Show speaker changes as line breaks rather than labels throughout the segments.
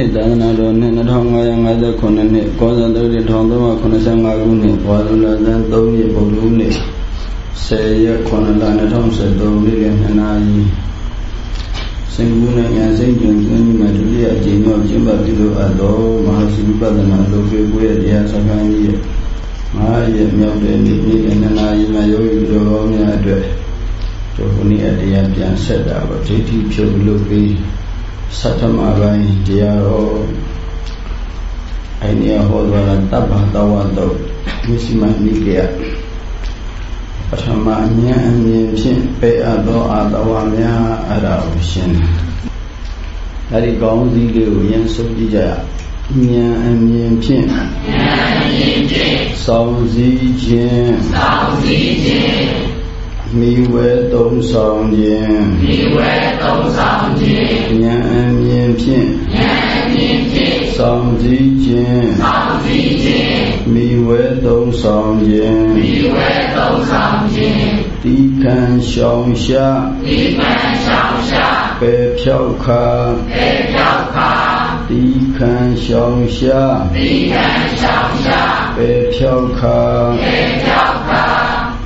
ဒီနေ့သာသနာတော်နှစ်2559နှစ်ကောဇာတု1385ခုနှစ်ဘွာဒုလဇန်3ရက်ဗုဒ္ဓဦးနေ့10ရက်9လ2013နေ့လ2နာရီစင်ကူးနိုင်ငံစိတ်ကျင်ကျင်းမှာဒုတိယအကြိမ်မြောက်ကျင်းပပြုလုပ်အပ်သောမဟာစီဝိပဿနာလုပ်ပြပွဲတရားစကားကြီးရဲ့မဟာရဲ့မြောက်တဲ့နေ့နေ့လ2နာရီမှာယောဂီတော်ကောင်းများအတွက်ဒီခုနေ့အတရားပြန်ဆက်တာပါဒိဋ္ဌိဖြုတ်လုပ် ပြီးသတ္တမပိုင်းတရားတော်အဲ့ဒီဟောသွားတာတပ္ပတဝတ္တုဝိစီမနိကေယပထမဉာဏ်အမြင်ဖြင့်ပေအပ်သောအာတဝများအဲ့ဒါကိုရှင်းတယ်အဲ့ဒီကောင်းစည်းလေးကိုရင်ဆုံးကြည့်ကြရဉာဏ်အမြင်ဖြင့်
ဉာဏ်အမြင်ဖြင့်
စောင့်စည်းခြင်း
စောင့်စည်းခြင်း
မိဝဲသုံးဆောင်ခြင်း
မိဝဲသုံးဆောင်ခြင်း
ဉာဏ်အမြင်ဖြင့်
ဉာဏ်အမြင်ဖြင့်
စောင့်စည်းခြင်း
စောင့်စည်းခြင်း
မိဝဲသုံးဆောင်ခြင်း
မိဝဲသုံးဆောင်ခြင်း
တိခံရှောင်ရှား
တိခံရှောင်ရှား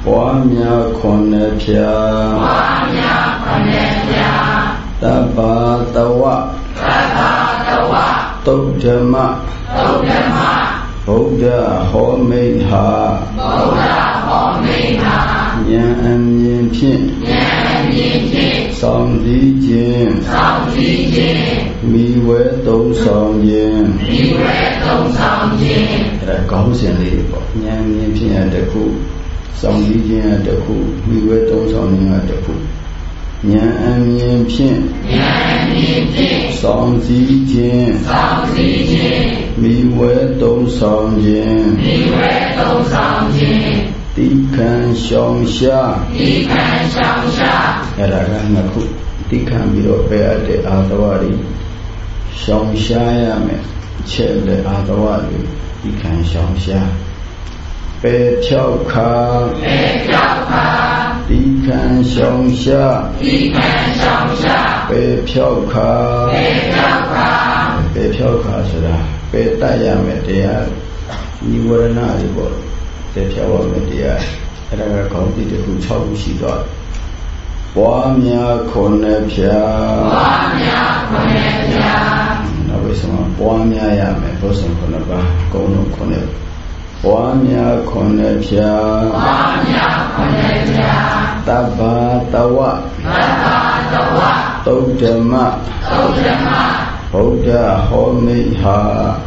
ပေဖြောက်ခါ
ပေဖြောက်ခါ
တိခံရှောင်ရှား
တိခံရှောင်ရှား
ပေဖြောက်ခါ
ပေဖြောက်ခါ
ပွားများခွန်နဲ့ဖြာ
ပွားများခွန်နဲ့ဖြာ
တပ္ပတဝ
တပ္ပတဝ
သုဒ္ဓမ
သုဒ္ဓမ
ဗုဒ္ဓဟောမိတ်ဟာ
ဗုဒ္ဓဟောမိတ်ဟာ
ဉာဏ်အမြင်ဖြင့်
ဉာဏ်အမြင်ဖြင့်
စောင့်စည်းခြင်း
စောင့်စည်းခြင်း
မိဝဲသုံးဆောင်ခြင်း
မိဝဲသုံးဆောင်ခြင်း
အဲဒါကောင်းစဉ်လေးပေါ့ဉာဏ်မြင်ဖြင့်တခု စောင့်စည်းခြင်းတခုမိဝဲသုံးဆောင်ခြင်းတခုဉာဏ်အမြင်ဖြင့်
ဉာဏ်အမြင်ဖြင့်
စောင့်စည်းခြင်း
စောင့်စည်းခြင်း
မိဝဲသုံးဆောင်ခြင်း
မိဝဲသုံးဆောင်ခြင်း
တိခံရှောင်ရှား
တိခံရှောင်ရှား
အဲ့ဒါကနှစ်ခုတိခံပြီးတော့ပယ်အပ်တဲ့အာသဝတွေရှောင်ရှားရမယ်ချက်တဲ့အာသဝတွေတိခံရှောင်ရှား ပယ်ဖြောက်ခါ
ပယ်ဖြောက်ခါ
တိခံရှောင်ရှား
တိခံရှောင်ရှား
ပယ်ဖြောက်ခါ
ပယ်ဖြောက်ခါ
ပယ်ဖြောက်ခါဆိုတာပယ်တတ်ရမယ်တရားနိဝရဏတွေပေါ့ပယ်ဖြောက်ရမယ်တရားအဲ့ဒါကခေါင်းတိတစ်ခု6ခုရှိသွားပွားများခွန်နဲ့ဖြာ
ပွားများခွန်နဲ့ဖြာ
နောက်ပြီးဆိုပွားများရမယ်ဘုရားခုနှစ်ပါးအကုန်လုံးခုနှစ် ပွားများခွန်နဲ့ဖြာ
ပွားများခွန်နဲ့ဖြာ
တဗ္ဗတဝ
တဗ္ဗတဝ
သုဒ္ဓမ
သုဒ္ဓမ
ဗုဒ္ဓဟောမိဟာ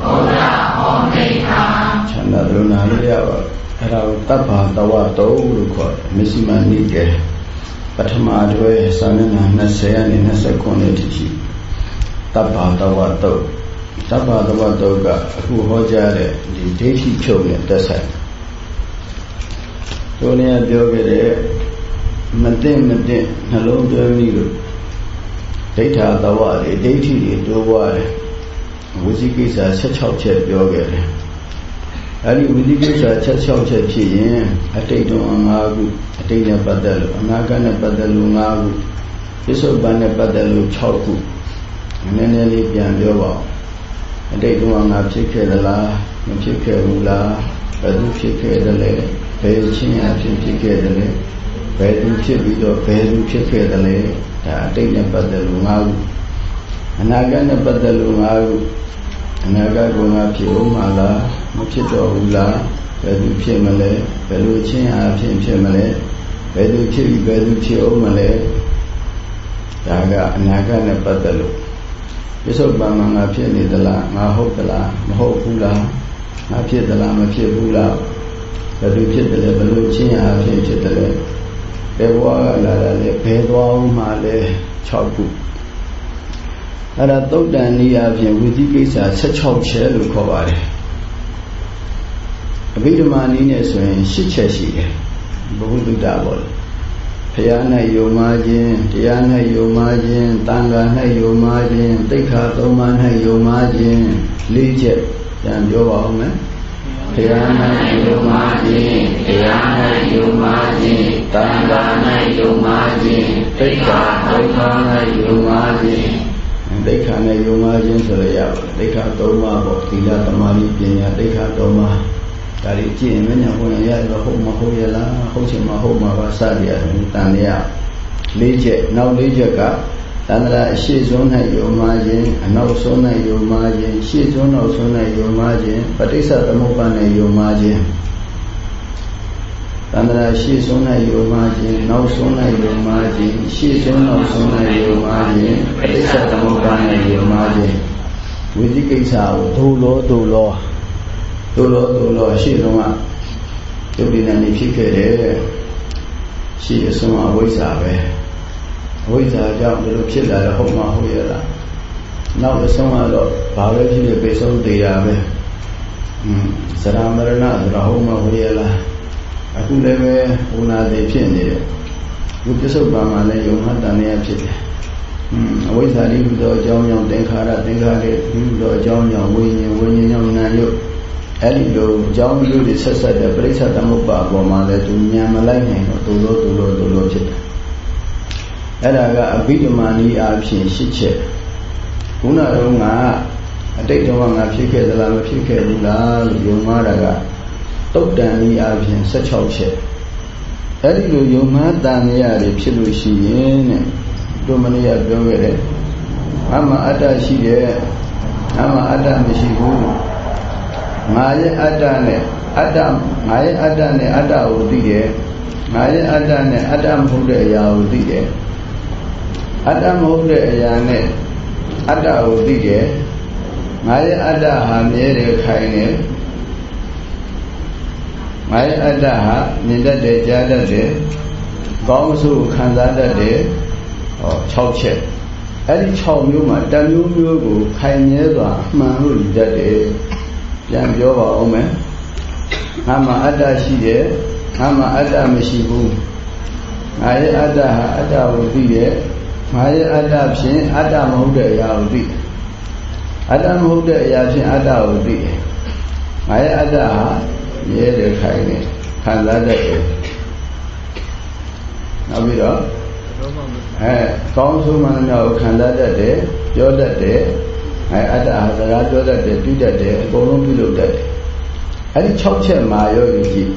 ဗုဒ္ဓဟောမိဟာ
ခြံသာလုံနာလို့ရပါအဲ့ဒါကိုတဗ္ဗတဝတုလို့ခေါ်တယ်မစ္စည်းမနိကေပထမတွဲစာမျက်နှာ20နဲ့29တိရှိတဗ္ဗတဝတု သဗ္ဗသဝတ္တုကအခုဟောကြားတဲ့ဒီဒိဋ္ဌိဖြုတ်နဲ့တက်ဆိုင်တို့လည်းပြောခဲ့တဲ့မသိမသိနှလုံးသွင်းပြီးလို့ဒိဋ္ဌာသဝတွေဒိဋ္ဌိတွေတိုးပွားတယ်ဝိသိကိစ္စ16ချက်ပြောခဲ့တယ်အဲဒီဝိသိကိစ္စ16ချက်ဖြစ်ရင်အတိတ်တုန်း5ခုအတိတ်နဲ့ပတ်သက်လို့အနာဂတ်နဲ့ပတ်သက်လို့5ခုပစ္စုပန်နဲ့ပတ်သက်လို့6ခုနည်းနည်းလေးပြန်ပြောပါဦး အတိတ်ကငါဖြစ်ခဲ့သလားမဖြစ်ခဲ့ဘူးလားဘယ်သူဖြစ်ခဲ့တယ်လဲဘယ်ချင်းအဖြစ်ဖြစ်ခဲ့တယ်လဲဘယ်သူဖြစ်ပြီးတော့ဘယ်သူဖြစ်ခဲ့တယ်လဲဒါအတိတ်နဲ့ပတ်သက်လို့ငါ့ခုအနာဂတ်နဲ့ပတ်သက်လို့ငါ့ခုအနာဂတ်ကငါဖြစ်ဦးမှာလားမဖြစ်တော့ဘူးလားဘယ်သူဖြစ်မလဲဘယ်လိုချင်းအဖြစ်ဖြစ်မလဲဘယ်သူဖြစ်ပြီးဘယ်သူဖြစ်ဦးမလဲဒါကအနာဂတ်နဲ့ပတ်သက်လို့ ပြစ္ဆုတ်ပံမှာငါဖြစ်နေသလားငါဟုတ်သလားမဟုတ်ဘူးလားငါဖြစ်သလားမဖြစ်ဘူးလားဘယ်လိုဖြစ်တယ်လဲဘယ်လိုချင်းအားဖြင့်ဖြစ်တယ်လဲဘယ်ဘဝကလာတာလဲဘယ်သွားဦးမှလဲ6ခုအဲ့ဒါသုတ်တန်နည်းအားဖြင့်ဝိသိကိစ္စ16ချက်လို့ခေါ်ပါတယ်အဘိဓမ္မာနည်းနဲ့ဆိုရင်10ချက်ရှိတယ်ဘုဟုတ္တပေါ့လေ ရား၌ယုံမှခြင်းတရား၌ယုံမှခြင်းတန်ခါ၌ယုံမှခြင်းတိခါသုံးပါး၌ယုံမှခြင်းလေးချက်ပြန်ပြောပါဦးမယ်ဘုရား၌ယုံမှခြင်းတရား၌ယုံမှခြင်းတန်ခါ၌ယုံမှခြင်းတိခါသုံးပါး၌ယုံမှခြင်းဒိဋ္ဌာနဲ့ယုံမှခြင်းဆိုရရပါဒိဋ္ဌာသုံးပါးပေါ့သီလသမာဓိပညာဒိဋ္ဌာသုံးပါး ဒါတွေကြည့်ရင်မညာဘုရားရတယ်ဟုတ်မဟုတ်ရလားဟုတ်ချင်မဟုတ်မှာပါစသည်အရင်တန်ရလေးချက်နောက်လေးချက်ကသန္တရာအရှိဆုံး၌ယုံမှခြင်းအနောက်ဆုံး၌ယုံမှခြင်းရှေ့ဆုံးနောက်ဆုံး၌ယုံမှခြင်းပဋိစ္စသမုပ္ပါဒ်၌ယုံမှခြင်းသန္တရာရှေ့ဆုံး၌ယုံမှခြင်းနောက်ဆုံး၌ယုံမှခြင်းရှေ့ဆုံးနောက်ဆုံး၌ယုံမှခြင်းပဋိစ္စသမုပ္ပါဒ်၌ယုံမှခြင်းဝိသိကိစ္စကိုဒုလောဒုလော ဒုလောဒုလောရှေ့ဆုံးကဒုပိဏနေဖြစ်ခဲ့တယ်ရှေ့အဆုံးအဝိဇ္ဇာပဲအဝိဇ္ဇာကြောင့်ဒီလိုဖြစ်လာတဲ့ဟုတ်မှဟုတ်ရလားနောက်အဆုံးကတော့ဘာပဲဖြစ်ဖြစ်ပေဆုံးတရားပဲอืมသရမရဏဆိုတာဟုတ်မှဟုတ်ရလားအခုလည်းပဲဟိုနာသေးဖြစ်နေတယ်ဒီပစ္စုပန်မှာလည်းယုံမှတန်ရဖြစ်တယ်อืมအဝိဇ္ဇာလိဟုသောအကြောင်းကြောင့်သင်္ခါရသင်္ခါရလိဟုသောအကြောင်းကြောင့်ဝိညာဉ်ဝိညာဉ်ကြောင့်နာယုတ် အဲ့ဒီလိုအကြောင်းမျိုးတွေဆက်ဆက်တဲ့ပရိစ္ဆသမုပ္ပါပေါ်မှာလည်းသူဉာဏ်မလိုက်နိုင်တော့ဒုလိုဒုလိုဒုလိုဖြစ်တယ်အဲ့ဒါကအဘိဓမ္မာနီးအဖြစ်ရှစ်ချက်ခုနတုန်းကအတိတ်တုန်းကငါဖြစ်ခဲ့သလားမဖြစ်ခဲ့ဘူးလားလို့ယုံမှားတာကတုတ်တန်နီးအဖြစ်16ချက်အဲ့ဒီလိုယုံမှားတန်ရတွေဖြစ်လို့ရှိရင်တဲ့တို့မနေ့ကပြောခဲ့တယ်အမှအတ္တရှိတယ်အမှအတ္တမရှိဘူး ငါရဲ့အတ္တနဲ့အတ္တငါရဲ့အတ္တနဲ့အတ္တကိုသိတယ်ငါရဲ့အတ္တနဲ့အတ္တမဟုတ်တဲ့အရာကိုသိတယ်အတ္တမဟုတ်တဲ့အရာနဲ့အတ္တကိုသိတယ်ငါရဲ့အတ္တဟာမြဲတယ်ခိုင်တယ်ငါရဲ့အတ္တဟာမြင်တတ်တယ်ကြားတတ်တယ်ကောင်းဆိုခံစားတတ်တယ်ဟော6ချက်အဲ့ဒီ6မျိုးမှာတမျိုးမျိုးကိုခိုင်မြဲစွာအမှန်လို့ယူတတ်တယ် ပြန်ပြောပါဦးမယ်ငါမှာအတ္တရှိတယ်ငါမှာအတ္တမရှိဘူးငါရဲ့အတ္တဟာအတ္တကိုသိတယ်ငါရဲ့အတ္တဖြင့်အတ္တမဟုတ်တဲ့အရာကိုသိတယ်အတ္တမဟုတ်တဲ့အရာဖြင့်အတ္တကိုသိတယ်ငါရဲ့အတ္တဟာရဲတယ်ခိုင်တယ်ခံစားတတ်တယ်နောက်ပြီးတော့အဲကောင်းဆုံးမှန်များကိုခံစားတတ်တယ်ပြောတတ်တယ် အဲအတ္တဟာစကားပြောတတ်တယ်ပြုတတ်တယ်အကုန်လုံးပြုလုပ်တတ်တယ်အဲဒီ6ချက်မှာရောယူကြည့်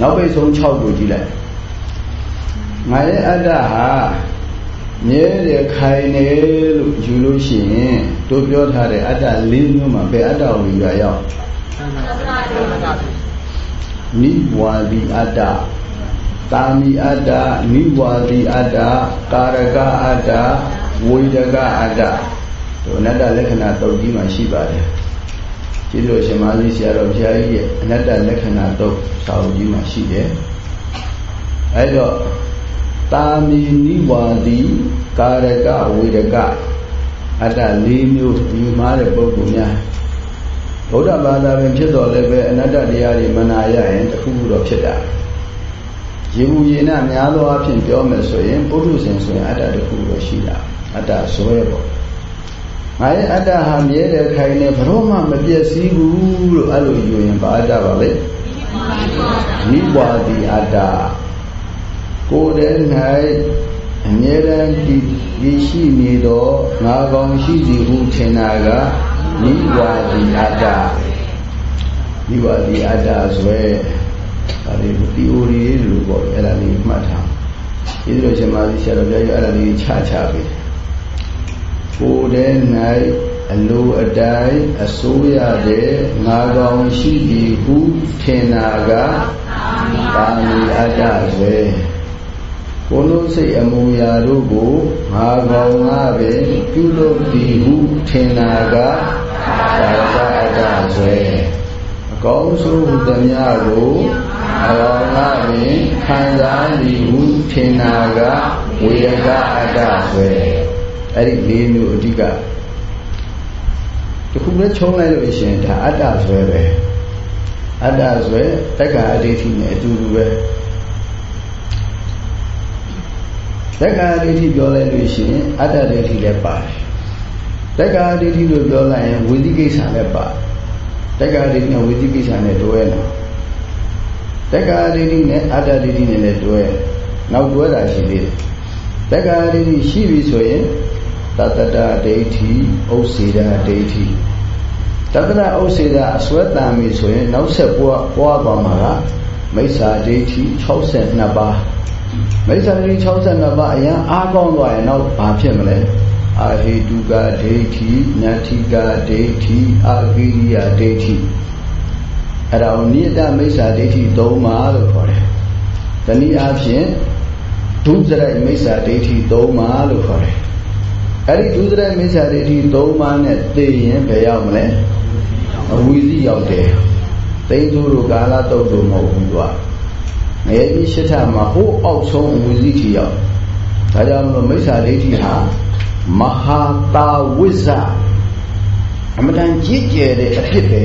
နောက်ပိတ်ဆုံး6ကိုကြည့်လိုက်ငါရဲ့အတ္တဟာမြဲတယ်ခိုင်တယ်လို့ယူလို့ရှိရင်တို့ပြောထားတဲ့အတ္တ၄မျိုးမှာဘယ်အတ္တကိုယူရရောက်နိဝါဒီအတ္တတာမီအတ္တနိဝါဒီအတ္တကာရကအတ္တ ဝိဒကအတ္တတို့အနတ္တလက္ခဏာတုတ်ကြီးမှာရှိပါတယ်ကျိလို့ရှင်မလေးဆရာတော်ဘုရားကြီးရဲ့အနတ္တလက္ခဏာတုတ်စာအုပ်ကြီးမှာရှိတယ်အဲ့တော့တာမီနိဝါဒီကာရကဝိဒကအတ္တ၄မျိုးဒီမှာတဲ့ပုဂ္ဂိုလ်များဗုဒ္ဓဘာသာပင်ဖြစ်တော်လည်းပဲအနတ္တတရားတွေမနာရရင်တခုခုတော့ဖြစ်တာရေဘူးရေနများသောအဖြစ်ပြောမယ်ဆိုရင်ပုထုဇဉ်ဆိုရင်အတ္တတစ်ခုတော့ရှိတာ အတ္တဇွဲပေါ့ငါရဲ့အတ္တဟာမြဲတယ်ခိုင်တယ်ဘရောမှမပြည့်စည်ဘူးလို့အဲ့လိုယူရင်ဘာအတ္တပါလဲနိဝါဒီအတ္တကိုယ်တည်း၌အမြဲတမ်းဒီဒီရှိနေတော့ငါကောင်ရှိစီဟုထင်တာကနိဝါဒီအတ္တနိဝါဒီအတ္တဇွဲဒါလေး theory လို့ပေါ့အဲ့ဒါလေးမှတ်ထားဒီလိုရှင်မာသီဆရာတော်ပြောရအဲ့ဒါလေးချချပေး ကိုယ်တည်း၌အလိုအတိုင်းအစိုးရတဲ့ငါကောင်ရှိပြီဟုထင်တာကပါမီအတ္တဇွဲကိုလုံးစိတ်အမူအရာတို့ကိုငါကောင်ငါပဲပြုလုပ်သည်ဟုထင်တာကသာရကအတ္တဇွဲအကောင်းဆုံးဟူသည်များကိုအကောင်ငါပင်ခံစားသည်ဟုထင်တာကဝေရကအတ္တဇွဲ အဲ့ဒီလေးမျိုးအဓိကတခုပဲချုံလိုက်လို့ရှိရင်ဒါအတ္တဇွဲပဲအတ္တဇွဲတက္ကအဋ္ဌိနဲ့အတူတူပဲတက္ကာဒိဋ္ဌိပြောလိုက်လို့ရှိရင်အတ္တဒိဋ္ဌိလည်းပါတယ်တက္ကာဒိဋ္ဌိလို့ပြောလိုက်ရင်ဝိသိကိစ္စလည်းပါတက္ကာဒိဋ္ဌိနဲ့ဝိသိကိစ္စနဲ့တွဲလာတက္ကာဒိဋ္ဌိနဲ့အတ္တဒိဋ္ဌိနဲ့လည်းတွဲနောက်တွဲတာရှိသေးတယ်တက္ကာဒိဋ္ဌိရှိပြီဆိုရင် တတ္တဒိဋ္ဌိဥစ္စေဒဒိဋ္ဌိတတ္တဒဥစ္စေဒအစွဲတန်ပြီဆိုရင်နောက်ဆက်ပွားပွားသွားမှာကမိစ္ဆာဒိဋ္ဌိ62ပါးမိစ္ဆာဒိဋ္ဌိ62ပါးအရင်အားကောင်းသွားရင်နောက်ဘာဖြစ်မလဲအာဟိတုကဒိဋ္ဌိနတ္ထိကဒိဋ္ဌိအာကိရိယဒိဋ္ဌိအဲ့ဒါကိုနိယတမိစ္ဆာဒိဋ္ဌိ၃ပါးလို့ခေါ်တယ်။တနည်းအားဖြင့်ဒုစရိုက်မိစ္ဆာဒိဋ္ဌိ၃ပါးလို့ခေါ်တယ်။ အဲ့ဒီဒုစရိုက်မိစ္ဆာဒိဋ္ဌိ၃ပါးနဲ့သိရင်ဘယ်ရောက်မလဲ။အဝီစီရောက်တယ်။သိသူတို့ကာလတုတ်တို့မဟုတ်ဘူးကွာ။ငရေကြီးရှစ်ထမှာဟိုးအောက်ဆုံးအဝီစီထိရောက်။ဒါကြောင့်မလို့မိစ္ဆာဒိဋ္ဌိဟာမဟာတာဝိဇ္ဇအမတန်ကြီးကျယ်တဲ့အဖြစ်ပဲ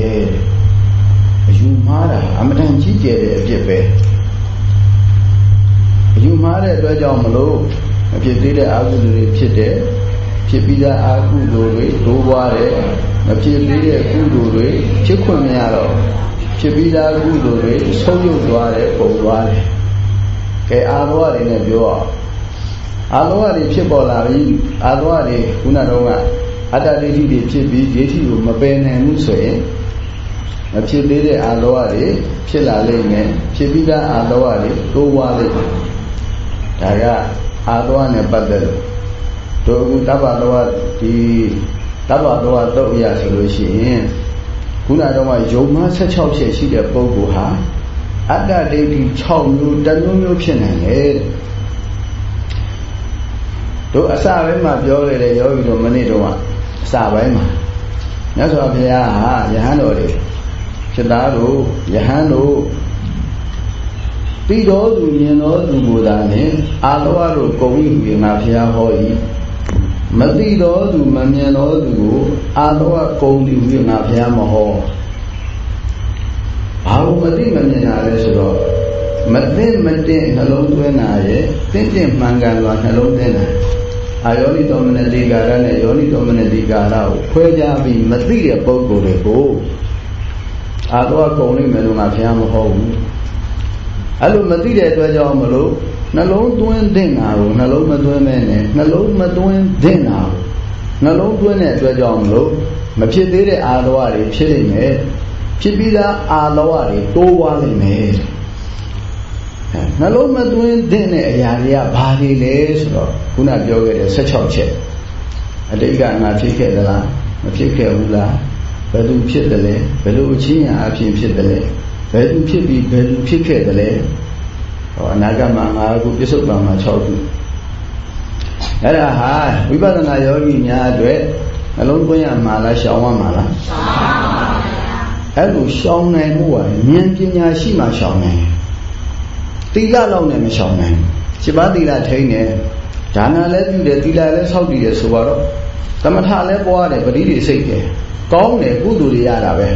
အယူမှားတာအမတန်ကြီးကျယ်တဲ့အဖြစ်ပဲအယူမှားတဲ့အတွက်ကြောင့်မလို့အဖြစ်သေးတဲ့အာဟုတွေဖြစ်တယ် ဖြစ်ပြီးသားအာဟုတွေတိုးပွားတယ်မဖြစ်သေးတဲ့ကုသိုလ်တွေဖြစ်ခွင့်မရတော့ဖြစ်ပြီးသားကုသိုလ်တွေဆုံးယုတ်သွားတယ်ပုံသွားတယ်ကဲအာရောတွေနဲ့ပြောအောင်အာလောကတွေဖြစ်ပေါ်လာပြီအာလောကတွေခုနတော့ကအတ္တဒိဋ္ဌိတွေဖြစ်ပြီးဒိဋ္ဌိကိုမပယ်နိုင်ဘူးဆိုရင်မဖြစ်သေးတဲ့အာလောကတွေဖြစ်လာလိမ့်မယ်ဖြစ်ပြီးသားအာလောကတွေတိုးဝါလိမ့်မယ်ဒါကအာလောကနဲ့ပတ်သက်လို့ တို့အခုတပ္ပလောကဒီတပ္ပလောကတော့ရဆိုလို့ရှိရင်ခုနတော့ယုံမ16ချက်ရှိတဲ့ပုဂ္ဂိုလ်ဟာအတ္တဒိဋ္ဌိ6မျိုးတမျိုးမျိုးဖြစ်နိုင်တယ်တို့အစပိုင်းမှာပြောခဲ့တဲ့ယောဂီတို့မနေ့တုန်းကအစပိုင်းမှာမြတ်စွာဘုရားဟာယဟန်တော်တွေဖြစ်သားတို့ယဟန်တို့ပြီးတော်သူမြင်တော်သူကိုသာနဲ့အာလောကတို့ကုံဤဟူငါဘုရားဟော၏ မသိတော်သူမမြင်တော်သူကိုအာလောကကုံဤဟူငါဘုရားမဟောဘာလို့မသိမမြင်တာလဲဆိုတော့မသိမတင်နှလုံးသွင်းတာရဲ့တင့်တင့်မှန်ကန်စွာနှလုံးသွင်းတာအာယောနိသောမနတိကာရနဲ့ယောနိသောမနတိကာရကိုခွဲခြားပြီးမသိတဲ့ပုဂ္ဂိုလ်တွေကိုအာတော့ကုံလိမ့်မယ်လို့ငါဘုရားမဟုတ်ဘူးအဲ့လိုမသိတဲ့အတွက်ကြောင့်မလို့ နှလုံးသွင်းတဲ့ငါကိုနှလုံးမသွင်းမဲနဲ့နှလုံးမသွင်းတဲ့ငါကိုနှလုံးသွင်းတဲ့အတွက်ကြောင့်မလို့မဖြစ်သေးတဲ့အာလောကတွေဖြစ်နေမယ်ဖြစ်ပြီးသားအာလောကတွေတိုးွားနေမယ်နှလုံးမသွင်းတဲ့အရာတွေကဘာတွေလဲဆိုတော့ခုနပြောခဲ့တဲ့16ချက်အတိတ်ကငါဖြစ်ခဲ့သလားမဖြစ်ခဲ့ဘူးလားဘယ်သူဖြစ်တယ်လဲဘယ်လိုအချင်းအဖြစ်ဖြစ်တယ်လဲဘယ်သူဖြစ်ပြီးဘယ်သူဖြစ်ခဲ့တယ်လဲ ဟောအနာဂတ်မှာငါအခုပြစ္ဆုတ်ပံမှာ6ခုအဲ့ဒါဟာဝိပဿနာယောဂီများအတွက်နှလုံးသွင်းရမှာလားရှောင်ရမှာလားရှောင်ပါပါဘုရားအဲ့လိုရှောင်နိုင်မှုကဉာဏ်ပညာရှိမှရှောင်နိုင်သီလလောက်နဲ့မရှောင်နိုင်စိပါသီလထိန်းတယ်ဒါနလည်းပြုတယ်သီလလည်းဆောက်တည်တယ်ဆိုတော့သမထလည်းပွားတယ်ပရိသေစိတ်တယ်ကောင်းတယ်ကုသိုလ်တွေရတာပဲ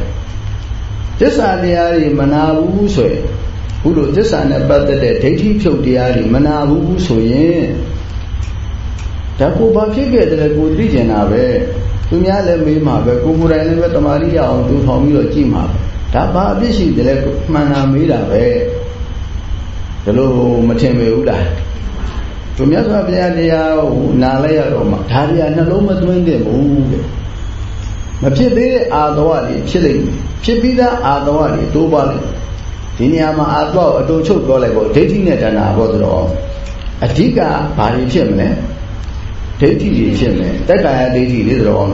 သစ္စာတရားတွေမနာဘူးဆိုရင် ခုလိုသစ္စာနဲ့ပတ်သက်တဲ့ဒိဋ္ဌိဖြုတ်တရားတွေမနာဘူးဆိုရင်ဒါကိုဘာဖြစ်ခဲ့တယ်ကိုသိကျင်တာပဲသူများလည်းမေးမှာပဲကိုကိုယ်တိုင်လည်းပဲတမာရိရအောင်သူထောင်ပြီးတော့ကြည့်မှာပဲဒါဘာအဖြစ်ရှိတယ်လဲမှန်တာမေးတာပဲဒါလို့မထင်ပေဘူးလားသူမြတ်စွာဘုရားတရားကိုနားလဲရတော့မှဒါတွေကနှလုံးမသွင်းသင့်ဘူးတဲ့မဖြစ်သေးတဲ့အာသဝတွေဖြစ်လိမ့်မယ်ဖြစ်ပြီးသားအာသဝတွေတိုးပါလိမ့်မယ် ဒီနေရာမှာအာသဝအတူချုပ်ပြောလိုက်ပေါ့ဒိဋ္ဌိနဲ့တဏှာဘောဆိုတော့အဓိကဘာတွေဖြစ်မလဲဒိဋ္ဌိတွေဖြစ်မယ်တက္ကာယဒိဋ္ဌိတွေဆိုတော့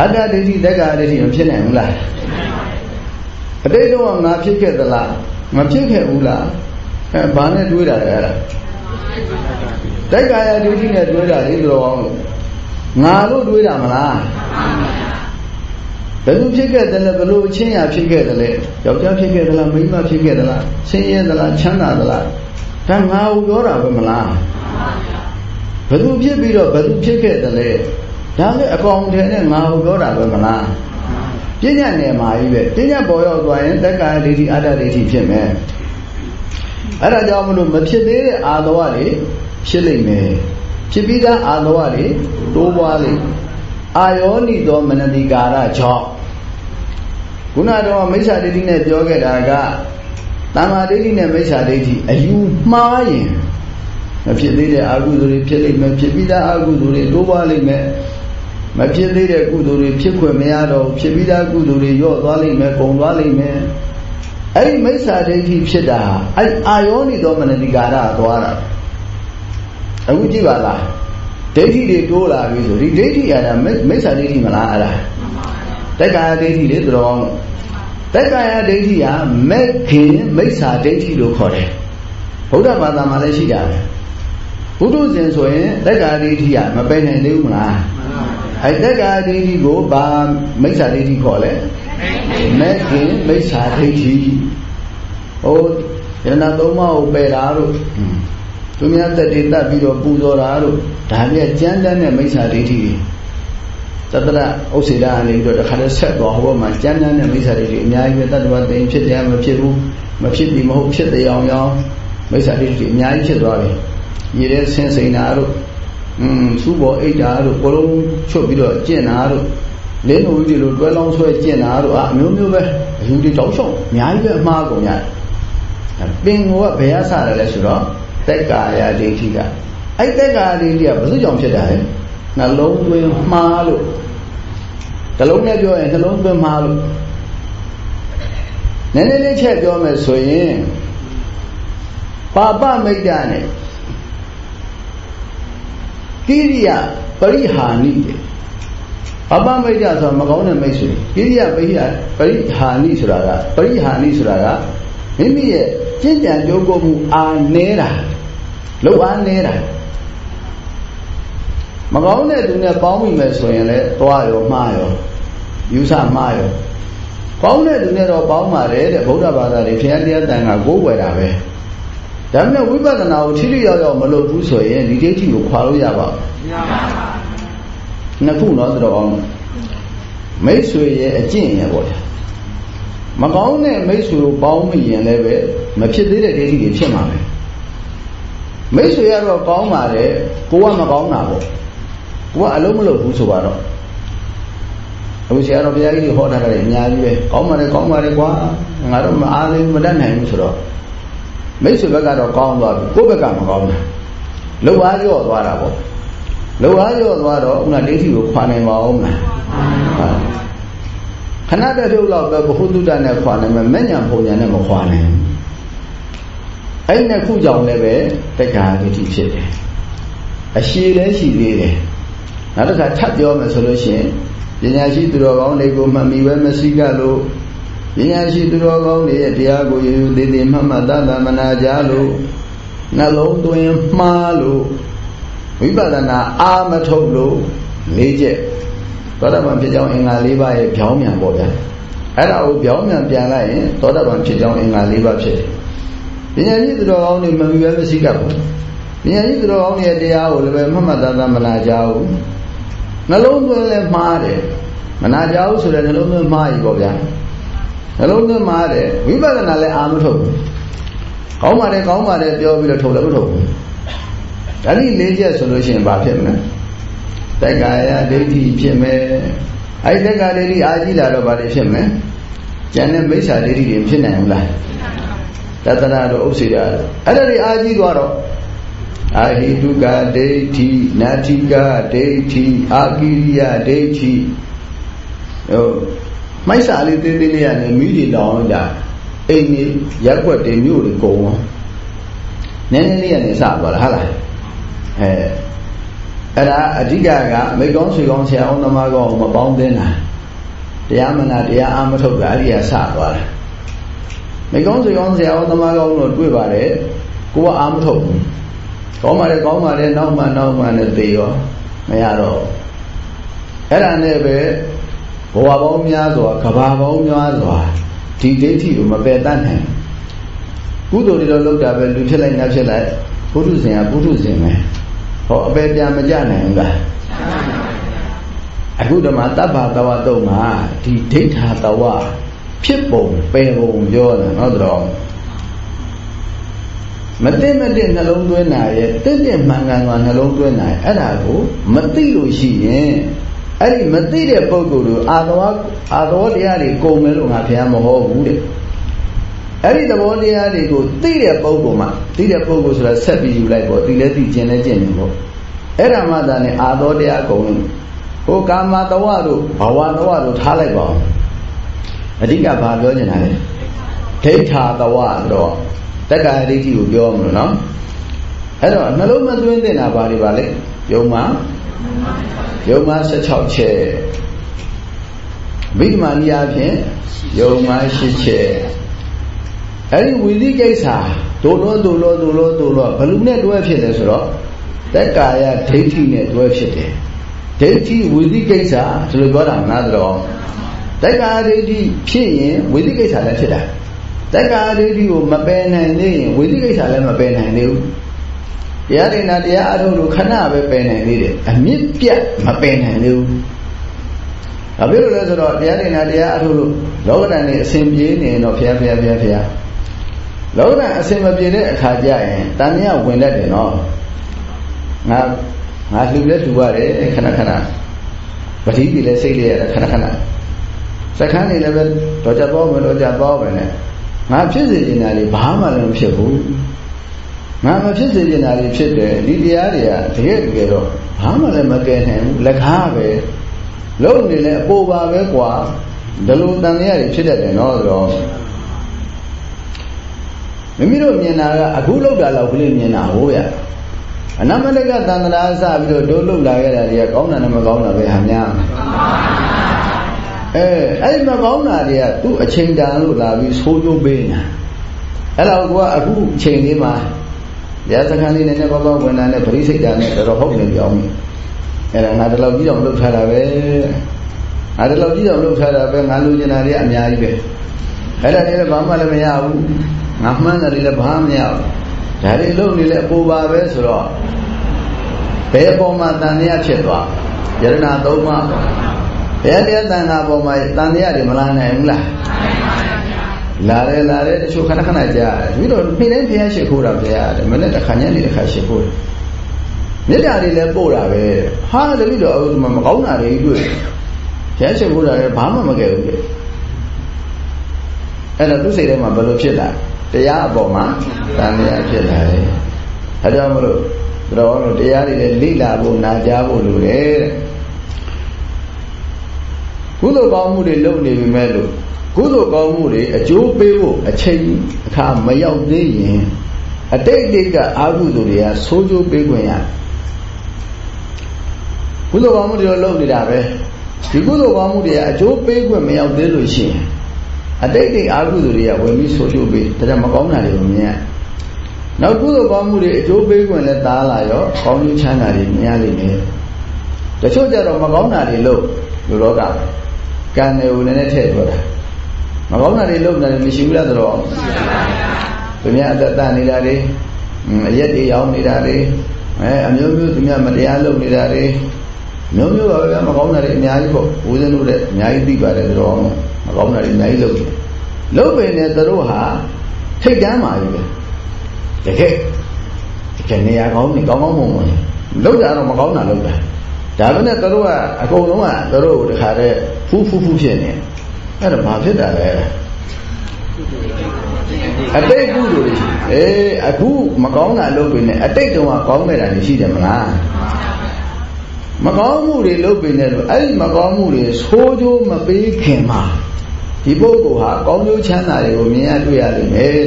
အတ္တဒိဋ္ဌိတက္ကာယဒိဋ္ဌိမဖြစ်နိုင်ဘူးလားအတိတ်တော့ငါဖြစ်ခဲ့သလားမဖြစ်ခဲ့ဘူးလားအဲဘာနဲ့တွေးတာလဲအဲ့ဒါတက္ကာယဒိဋ္ဌိနဲ့တွေးတာလေဆိုတော့ငါလို့တွေးတာမလား ဘယ်လိုဖြစ်ခဲ့တယ်လဲဘယ်လိုအချင်းရာဖြစ်ခဲ့တယ်လဲယောက်ျားဖြစ်ခဲ့သလားမိန်းမဖြစ်ခဲ့သလားဆင်းရဲသလားချမ်းသာသလားဒါငါ့ကိုပြောတာပဲမလားဘယ်သူဖြစ်ပြီးတော့ဘယ်သူဖြစ်ခဲ့တယ်လဲဒါလည်းအကောင်ထဲနဲ့ငါ့ကိုပြောတာပဲမလားပညာနယ်မှာကြီးပဲပညာပေါ်ရောက်သွားရင်တက္ကာဒိဋ္ဌိအတ္တဒိဋ္ဌိဖြစ်မယ်အဲ့ဒါကြောင့်မလို့မဖြစ်သေးတဲ့အာသဝတွေဖြစ်လိမ့်မယ်ဖြစ်ပြီးသားအာသဝတွေတိုးပွားလိမ့်အာယောနိသောမနတိကာရကြောင့် ခုနတော့မိစ္ဆာဒိဋ္ဌိနဲ့ပြောခဲ့တာကတမ္မာဒိဋ္ဌိနဲ့မိစ္ဆာဒိဋ္ဌိအယူမှားရင်မဖြစ်သေးတဲ့အကုသိုလ်တွေဖြစ်လိမ့်မယ်ဖြစ်ပြီးသားအကုသိုလ်တွေတိုးပွားလိမ့်မယ်မဖြစ်သေးတဲ့ကုသိုလ်တွေဖြစ်ခွင့်မရတော့ဖြစ်ပြီးသားကုသိုလ်တွေညော့သွားလိမ့်မယ်ပုံသွားလိမ့်မယ်အဲ့ဒီမိစ္ဆာဒိဋ္ဌိဖြစ်တာအဲ့အာယောနိသောမနတိကာရသွားတာအခုကြည့်ပါလားဒိဋ္ဌိတွေတိုးလာပြီဆိုဒီဒိဋ္ဌိရတာမိစ္ဆာဒိဋ္ဌိမလားအဲ့ဒါ တက္ကာယဒိဋ္ဌိလေသူတော်တက္ကာယဒိဋ္ဌိကမဲ့ခင်မိစ္ဆာဒိဋ္ဌိလို့ခေါ်တယ်ဗုဒ္ဓဘာသာမှာလည်းရှိကြတယ်ဘုဒ္ဓဇင်ဆိုရင်တက္ကာဒိဋ္ဌိကမပယ်နိုင်သေးဘူးမလားအဲတက္ကာဒိဋ္ဌိကိုဘာမိစ္ဆာဒိဋ္ဌိခေါ်လဲမဲ့ခင်မိစ္ဆာဒိဋ္ဌိဟိုယန္တာသုံးပါးကိုပယ်တာတို့သူများတက်တွေတတ်ပြီးတော့ပူဇော်တာတို့ဒါပြကျမ်းတမ်းတဲ့မိစ္ဆာဒိဋ္ဌိတ တရဥစေတာအနေပြီးတော့တခါတည်းဆက်သွားဟောမှာကျမ်းတမ်းတဲ့မိစ္ဆာဒိဋ္ဌိအများကြီးပဲတတ္တဝသိဖြစ်တယ်မဖြစ်ဘူးမဖြစ်ပြီမဟုတ်ဖြစ်တယ်အောင်အောင်မိစ္ဆာဒိဋ္ဌိအများကြီးဖြစ်သွားပြီရေတဲ့ဆင်းစိန်တာတို့อืมစူးပေါ်အိတ်တာတို့ကိုလုံးချွတ်ပြီးတော့ကျင့်တာတို့လင်းလူကြီးလိုတွဲလောင်းဆွဲကျင့်တာတို့အမျိုးမျိုးပဲအယူတွေတောက်လျှောက်အများကြီးပဲအမှားကုန်ရတယ်ပင်ကိုကဘယ်ရဆတယ်လဲဆိုတော့တက်ကာယဒိဋ္ဌိကအဲ့တက်ကာယဒိဋ္ဌိကဘယ်သူကြောင့်ဖြစ်တာလဲနှလုံးသွင်းမှားလို့ တလုံးနဲ့ပြောရင်နှလုံးသွင်းမှားလို့နည်းနည်းလေးချက်ပြောမယ်ဆိုရင်ပါပမိတ်တနဲ့ကိရိယာပရိဟာနိတဲ့ပါပမိတ်တဆိုတာမကောင်းတဲ့မိတ်ဆွေကိရိယာပရိဟာပရိဟာနိဆိုတာကပရိဟာနိဆိုတာကမိမိရဲ့ကျင့်ကြံကြိုးကိုမှုအာနေတာလောက်အားနေတာ မကောင်းတဲ့သူနဲ့ပေါင်းမိမယ်ဆိုရင်လည်းသွားရောမှားရောယူဆမှားရောကောင်းတဲ့သူနဲ့တော့ပေါင်းပါတယ်တဲ့ဗုဒ္ဓဘာသာတွေဘုရားတရားတန်ခါကိုးကွယ်တာပဲဒါပေမဲ့ဝိပဿနာကိုထိထိရောက်ရောက်မလုပ်ဘူးဆိုရင်ဒီဒိဋ္ဌိကိုခွာလို့ရပါ့မရပါဘူးနှစ်ခုတော့တော်အောင်မိတ်ဆွေရဲ့အကျင့်ရဲ့ပေါ့ဗျာမကောင်းတဲ့မိတ်ဆွေကိုပေါင်းမိရင်လည်းပဲမဖြစ်သေးတဲ့ဒိဋ္ဌိတွေဖြစ်မှာပဲမိတ်ဆွေကတော့ကောင်းပါတယ်ကိုကမကောင်းတာပေါ့ ကိုကအလုံးမလုပ်ဘူးဆိုတော့အခုဆရာတော်ဘုရားကြီးဟောထားတယ်အများကြီးပဲကောင်းပါတယ်ကောင်းပါတယ်ကွာငါတို့မအားသေးဘူးမတတ်နိုင်ဘူးဆိုတော့မိတ်ဆွေဘက်ကတော့ကောင်းသွားပြီကိုယ့်ဘက်ကမကောင်းဘူးလှုပ်အားကြော့သွားတာပေါ့လှုပ်အားကြော့သွားတော့ဥနာဒိဋ္ဌိကိုခွာနိုင်ပါအောင်မလားခဏတည်းပြုတ်တော့ပဲဘုဟုတုတ္တနဲ့ခွာနိုင်မယ်မညံပုံညာနဲ့မခွာနိုင်ဘူးအဲ့နှစ်ခုကြောင့်လည်းပဲတက္ကရာဒိဋ္ဌိဖြစ်တယ်အရှိလည်းရှိသေးတယ် နောက်တစ်ခါထပ်ပြောမယ်ဆိုလို့ရှိရင်ပညာရှိသူတော်ကောင်းတွေကိုမှတ်မိပဲမရှိကလို့ပညာရှိသူတော်ကောင်းတွေရဲ့တရားကိုရိုးရိုးသေးသေးမှတ်မှတ်တတ်မနာကြလို့နှလုံးသွင်းမှားလို့ဝိပဿနာအာမထုတ်လို့လေးချက်သောတာပန်ဖြစ်ကြောင်းအင်္ဂါ၄ပါးရဲ့ဖြောင်းမြန်ပေါ့ဗျာအဲ့ဒါကိုဖြောင်းမြန်ပြန်လိုက်ရင်သောတာပန်ဖြစ်ကြောင်းအင်္ဂါ၄ပါးဖြစ်တယ်ပညာရှိသူတော်ကောင်းတွေမမီပဲမရှိကဘူးပညာရှိသူတော်ကောင်းတွေရဲ့တရားကိုလည်းပဲမှတ်မှတ်သားသားမနာကြဘူး နှလုံးသွင်းလည်းမှားတယ်မနာကြဘူးဆိုတဲ့နှလုံးသွင်းမှားပြီပေါ့ဗျာနှလုံးသွင်းမှားတယ်ဝိပဿနာလည်းအာမထုတ်ဘူးကောင်းပါတယ်ကောင်းပါတယ်ပြောပြီးတော့ထုတ်လည်းမထုတ်ဘူးဒါလိလေးချက်ဆိုလို့ရှိရင်ဘာဖြစ်မလဲတက္ကာယဒိဋ္ဌိဖြစ်မယ်အဲ့တက္ကာဒိဋ္ဌိအာကြည့်လာတော့ဘာတွေဖြစ်မလဲကျန်တဲ့မိစ္ဆာဒိဋ္ဌိတွေဖြစ်နိုင်ဘူးလားတတနာတို့ဥစ္စေတာအဲ့ဒါတွေအာကြည့်သွားတော့ အာဟိတုကဒိဋ္ဌိနာတိကဒိဋ္ဌိအာကိရိယဒိဋ္ဌိဟိုမိုက်စာလေးသေးသေးလေးရနေမိတွေတောင်းကြအိမ်ကြီးရက်ွက်တွေမြို့တွေကုန်အောင်နည်းနည်းလေးရနေစသွားတာဟုတ်လားအဲအဲ့ဒါအဓိကကမိကောင်းဆွေကောင်းဆရာအောင်သမားကောင်းမပေါင်းသင်းတာတရားမနာတရားအာမထုတ်တာအဲ့ဒီကစသွားတာမိကောင်းဆွေကောင်းဆရာအောင်သမားကောင်းတို့တွေ့ပါတယ်ကိုကအာမထုတ်ဘူး ကောင်းပါတယ်ကောင်းပါတယ်နောက်မှနောက်မှနဲ့သေရောမရတော့အဲ့ဒါနဲ့ပဲဘဝပေါင်းများစွာကဘာပေါင်းများစွာဒီဒိဋ္ဌိကိုမပယ်တတ်နိုင်ကုသိုလ်တွေတော့လုပ်တာပဲလူဖြစ်လိုက်ညာဖြစ်လိုက်ဘုဒ္ဓဇင်ကဘုဒ္ဓဇင်ပဲဟောအပယ်ပြန်မကြနိုင်ဘူးလားအခုဓမ္မတပ္ပတဝတုံးမှာဒီဒိဋ္ဌာတဝဖြစ်ပုံပယ်ပုံပြောတယ်နော်တော် မသိမသိနှလုံးသွင်းတာရဲ့တင့်တင့်မှန်ကန်စွာနှလုံးသွင်းတာရဲ့အဲ့ဒါကိုမသိလို့ရှိရင်အဲ့ဒီမသိတဲ့ပုဂ္ဂိုလ်တို့အာသောအာသောတရားတွေကုန်မယ်လို့ငါဘုရားမဟောဘူးတဲ့အဲ့ဒီသဘောတရားတွေကိုသိတဲ့ပုဂ္ဂိုလ်မှာသိတဲ့ပုဂ္ဂိုလ်ဆိုတာဆက်ပြီးယူလိုက်ပေါ့သိလဲသိကျင်လဲကျင်နေပေါ့အဲ့ဒါမှသာနဲ့အာသောတရားကုန်လို့ဟိုကာမတဝတို့ဘဝတဝတို့ထားလိုက်ပါအောင်အဓိကဘာပြောနေတာလဲဒိဋ္ဌာတဝဆိုတော့ တက္ကာဒိဋ္ဌိကိုပြောမလို့နော်အဲ့တော့နှလုံးမသွင်းတဲ့နာပါတွေပါလေယုံမှာယုံမှာ16ချက်ဗိဓမာနိယဖြင့်ယုံမှာ8ချက်အဲ့ဒီဝိသိကိစ္စဒုလောဒုလောဒုလောဒုလောဘလူနဲ့တွဲဖြစ်တယ်ဆိုတော့တက္ကာယဒိဋ္ဌိနဲ့တွဲဖြစ်တယ်ဒိဋ္ဌိဝိသိကိစ္စဒီလိုပြောတာနားတော့တက္ကာဒိဋ္ဌိဖြစ်ရင်ဝိသိကိစ္စလည်းဖြစ်တာ တက္ကာဒိဋ္ဌိကိုမပယ်နိုင်သေးရင်ဝိသိကိစ္စလည်းမပယ်နိုင်သေးဘူးတရားဒိနာတရားအထုလို့ခဏပဲပယ်နိုင်သေးတယ်အမြင့်ပြတ်မပယ်နိုင်သေးဘူး။ဘာဖြစ်လို့လဲဆိုတော့တရားဒိနာတရားအထုလို့လောကဓာတ်နဲ့အစဉ်ပြေးနေတော့ဖျားဖျားဖျားဖျားလောကဓာတ်အစဉ်မပြေတဲ့အခါကျရင်တန်မြဝင်တတ်တယ်နော်။ငါငါလှူလဲလှူရတယ်ခဏခဏပတိပြီလဲစိတ်လေးရတယ်ခဏခဏစက္ကန့်နေလည်းပဲတော့ကြတော့မလို့ကြတော့ပဲနဲ့ ငါဖြစ်စေချင်တာလေးဘာမှလည်းမဖြစ်ဘူးငါမဖြစ်စေချင်တာလေးဖြစ်တယ်ဒီတရားတွေကတကယ်တကယ်တော့ဘာမှလည်းမကယ်နိုင်ဘူးလက်ကားပဲလုံးနေလဲအပေါ်ပါပဲကွာဒီလိုတန်တရားတွေဖြစ်တတ်တယ်နော်ဆိုတော့မိမိတို့မြင်တာကအခုလောက်တာလောက်ကလေးမြင်တာဟိုးရအနမတကသန္တရာစပြီးတော့ဒုလုတ်လာခဲ့တာတွေကကောင်းတာနဲ့မကောင်းတာပဲဟာများ အဲအဲ့ဒီမကောင်းတာတွေကသူ့အချိန်တန်လို့လာပြီးဆိုးကျိုးပေးနေတာအဲ့တော့ကိုကအခုအချိန်လေးမှာတရားစခန်းလေးနဲ့နဲ့ပေါပေါဝင်တာနဲ့ပရိစိတ်တာနဲ့တော်တော်ဟုတ်နေပြောင်းပြီအဲ့ဒါငါတလောက်ကြီးတော့လှုပ်ထားတာပဲငါတလောက်ကြီးတော့လှုပ်ထားတာပဲငါလူကျင်တာတွေအများကြီးပဲအဲ့ဒါတွေလည်းဘာမှလည်းမရဘူးငါမှန်းတာတွေလည်းဘာမှမရဘူးဒါတွေလုံနေလဲအပူပါပဲဆိုတော့ဘယ်ပုံမှာတန်တရားဖြစ်သွားယရဏသုံးပါး ဘယ်တရားတန်ခါပေါ်မှာတန်တရားတွေမလာနိုင်ဘူးလားလာတယ်လာတယ်တချို့ခဏခဏကြားတယ်ပြီးတော့နေ့တိုင်းဘုရားရှိခိုးတာဘုရားတယ်မနေ့တစ်ခါညနေတစ်ခါရှိခိုးတယ်မေတ္တာတွေလည်းပို့တာပဲဟာတပိတော့အခုမကောင်းတာတွေတွေ့ဘုရားရှိခိုးတာလည်းဘာမှမကဲဘူးလေအဲ့တော့သူစိတ်ထဲမှာဘယ်လိုဖြစ်လာတရားအပေါ်မှာတန်တရားဖြစ်လာတယ်အဲကြောင့်မလို့တော်တို့တရားတွေလည်းလိလာဖို့နာကြားဖို့လိုတယ်တဲ့ ကုသိုလ်ကောင်းမှုတွေလုပ်နေပြီမဲ့လို့ကုသိုလ်ကောင်းမှုတွေအကျိုးပေးဖို့အချိန်အခါမရောက်သေးရင်အတိတ်တိတ်ကအာဟုသူတွေကဆိုးကျိုးပေးခွင့်ရကုသိုလ်ကောင်းမှုတွေလုပ်နေတာပဲဒီကုသိုလ်ကောင်းမှုတွေကအကျိုးပေးခွင့်မရောက်သေးလို့ရှိရင်အတိတ်တိတ်အာဟုသူတွေကဝင်ပြီးဆိုးကျိုးပေးဒါကြောင့်မကောင်းတာတွေကိုမြင်ရနောက်ကုသိုလ်ကောင်းမှုတွေအကျိုးပေးခွင့်လည်းတားလာရောကောင်းကျိုးချမ်းသာတွေမြင်ရလိမ့်မယ်တချို့ကြတော့မကောင်းတာတွေလုပ်လူလောက ကံတွေကိုလည်းနဲ့ထည့်ပြောတာမကောင်းတာတွေလုပ်နေတယ်မရှိဘူးလားဆိုတော့သူများအသက်တနေတာတွေအရက်တွေရောင်းနေတာတွေအဲအမျိုးမျိုးသူများမတရားလုပ်နေတာတွေမျိုးမျိုးပါပဲမကောင်းတာတွေအများကြီးပေါ့ဦးဇင်းတို့လည်းအများကြီးသိပါတယ်ဆိုတော့မကောင်းတာတွေအများကြီးလုပ်တယ်လုပ်ပင်နဲ့သူတို့ဟာထိတ်တန်းပါပြီပဲတကယ်တကယ်နေရာကောင်းနေကောင်းကောင်းမွန်မွန်လုပ်တာတော့မကောင်းတာလုပ်တာ ဒါပေမဲ့သူတို့ကအကုန်လုံးကသူတို့တခါတည်းဖူးဖူးဖူးဖြစ်နေအဲ့ဒါဘာဖြစ်တာလဲအတိတ်ကုသိုလ်တွေအေးအခုမကောင်းတာလုပ်ပြီနဲ့အတိတ်တုန်းကကောင်းခဲ့တာရှိတယ်မလားမကောင်းမှုတွေလုပ်ပြီနဲ့လို့အဲ့ဒီမကောင်းမှုတွေဆိုးကျိုးမပေးခင်မှာဒီပုဂ္ဂိုလ်ဟာကောင်းကျိုးချမ်းသာတွေကိုမြင်ရတွေ့ရလိမ့်မယ်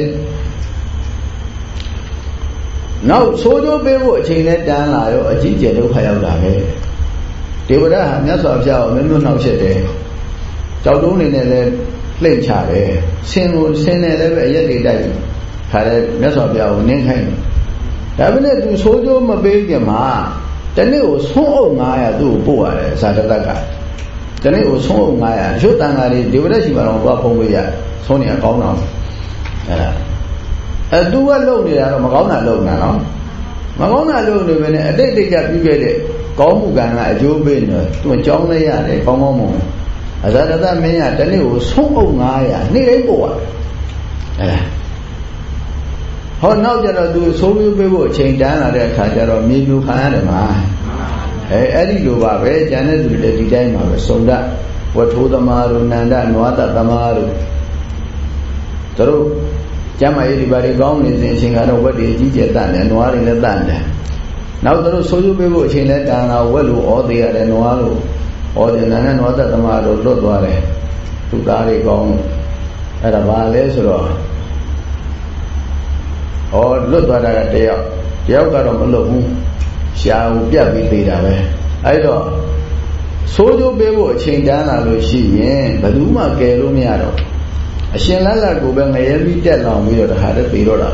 နောက်ဆိုးကျိုးပေးဖို့အချိန်နဲ့တန်းလာရောအကြီးကျယ်ဒုက္ခရောက်တာပဲ ဒေဝရဟာမြတ်စွာဘုရားကိုမျိုးမျိုးနှောက်ရှက်တယ်ကြောက်တုံးနေနဲ့လည်းလှိမ့်ချတယ်ဆင်းကိုဆင်းနေလည်းပဲအရက်တွေတိုက်ခါတယ်မြတ်စွာဘုရားကိုနင်းခိုင်းတယ်ဒါပေမဲ့သူဆိုးကျိုးမပေးခင်မှာတနေ့ကိုဆုံးအုပ်900သူ့ကိုပို့ရတယ်ဇာတတက်ကတနေ့ကိုဆုံးအုပ်900တချို့တန်ဃာတွေဒေဝရရှိမှတော့ဘာဖုံးပေးရဆုံးနေရကောင်းတော့အဲ့ဒါအဲသူကလုံနေတာတော့မကောင်းတာလုံတာနော်မကောင်းတာလုံနေပဲနဲ့အတိတ်တိတ်ကပြီးခဲ့တဲ့ ကောင်းမှုကံကအကျိုးပေးနေတယ်သူကြောင်းလေးရတယ်ကောင်းကောင်းမွန်အဇာတသမင်းကတနေ့ကိုဆုံးအုပ်900နေ့တိုင်းပို့ရတယ်အဲဒါဟောနောက်ကြတော့သူဆိုးပြီးပေးဖို့အချိန်တန်းလာတဲ့အခါကျတော့မြေပြူခံရတယ်မှာအဲအဲ့ဒီလိုပါပဲကျန်တဲ့သူတွေဒီတိုင်းပါပဲစုံဒဝထိုးသမားတို့နန္ဒနွားတသမားတို့တို့ကျမ်းမာရေးဒီပါတွေကောင်းနေစဉ်အချိန်ကတော့ဝက်တွေကြီးကျယ်တတ်တယ်နွားတွေလည်းတတ်တယ် နောက်တို့ဆိုးကျိုးပေးဖို့အချိန်လဲတန်လာဝက်လိုဩသေးရတယ်နွားလိုဩသေးနန္ဒနွားတသမားတို့လွတ်သွားတယ်သူသားတွေကောင်းအဲ့ဒါဘာလဲဆိုတော့ဩလွတ်သွားတာကတယောက်တယောက်ကတော့မလွတ်ဘူးရှားကိုပြတ်ပြီးသေးတာပဲအဲ့တော့ဆိုးကျိုးပေးဖို့အချိန်တန်းလာလို့ရှိရင်ဘယ်သူမှကယ်လို့မရတော့အရှင်လက်လက်ကိုပဲငရဲပြီးတက်လောင်ပြီးတော့တခါတည်းပြီးတော့တာ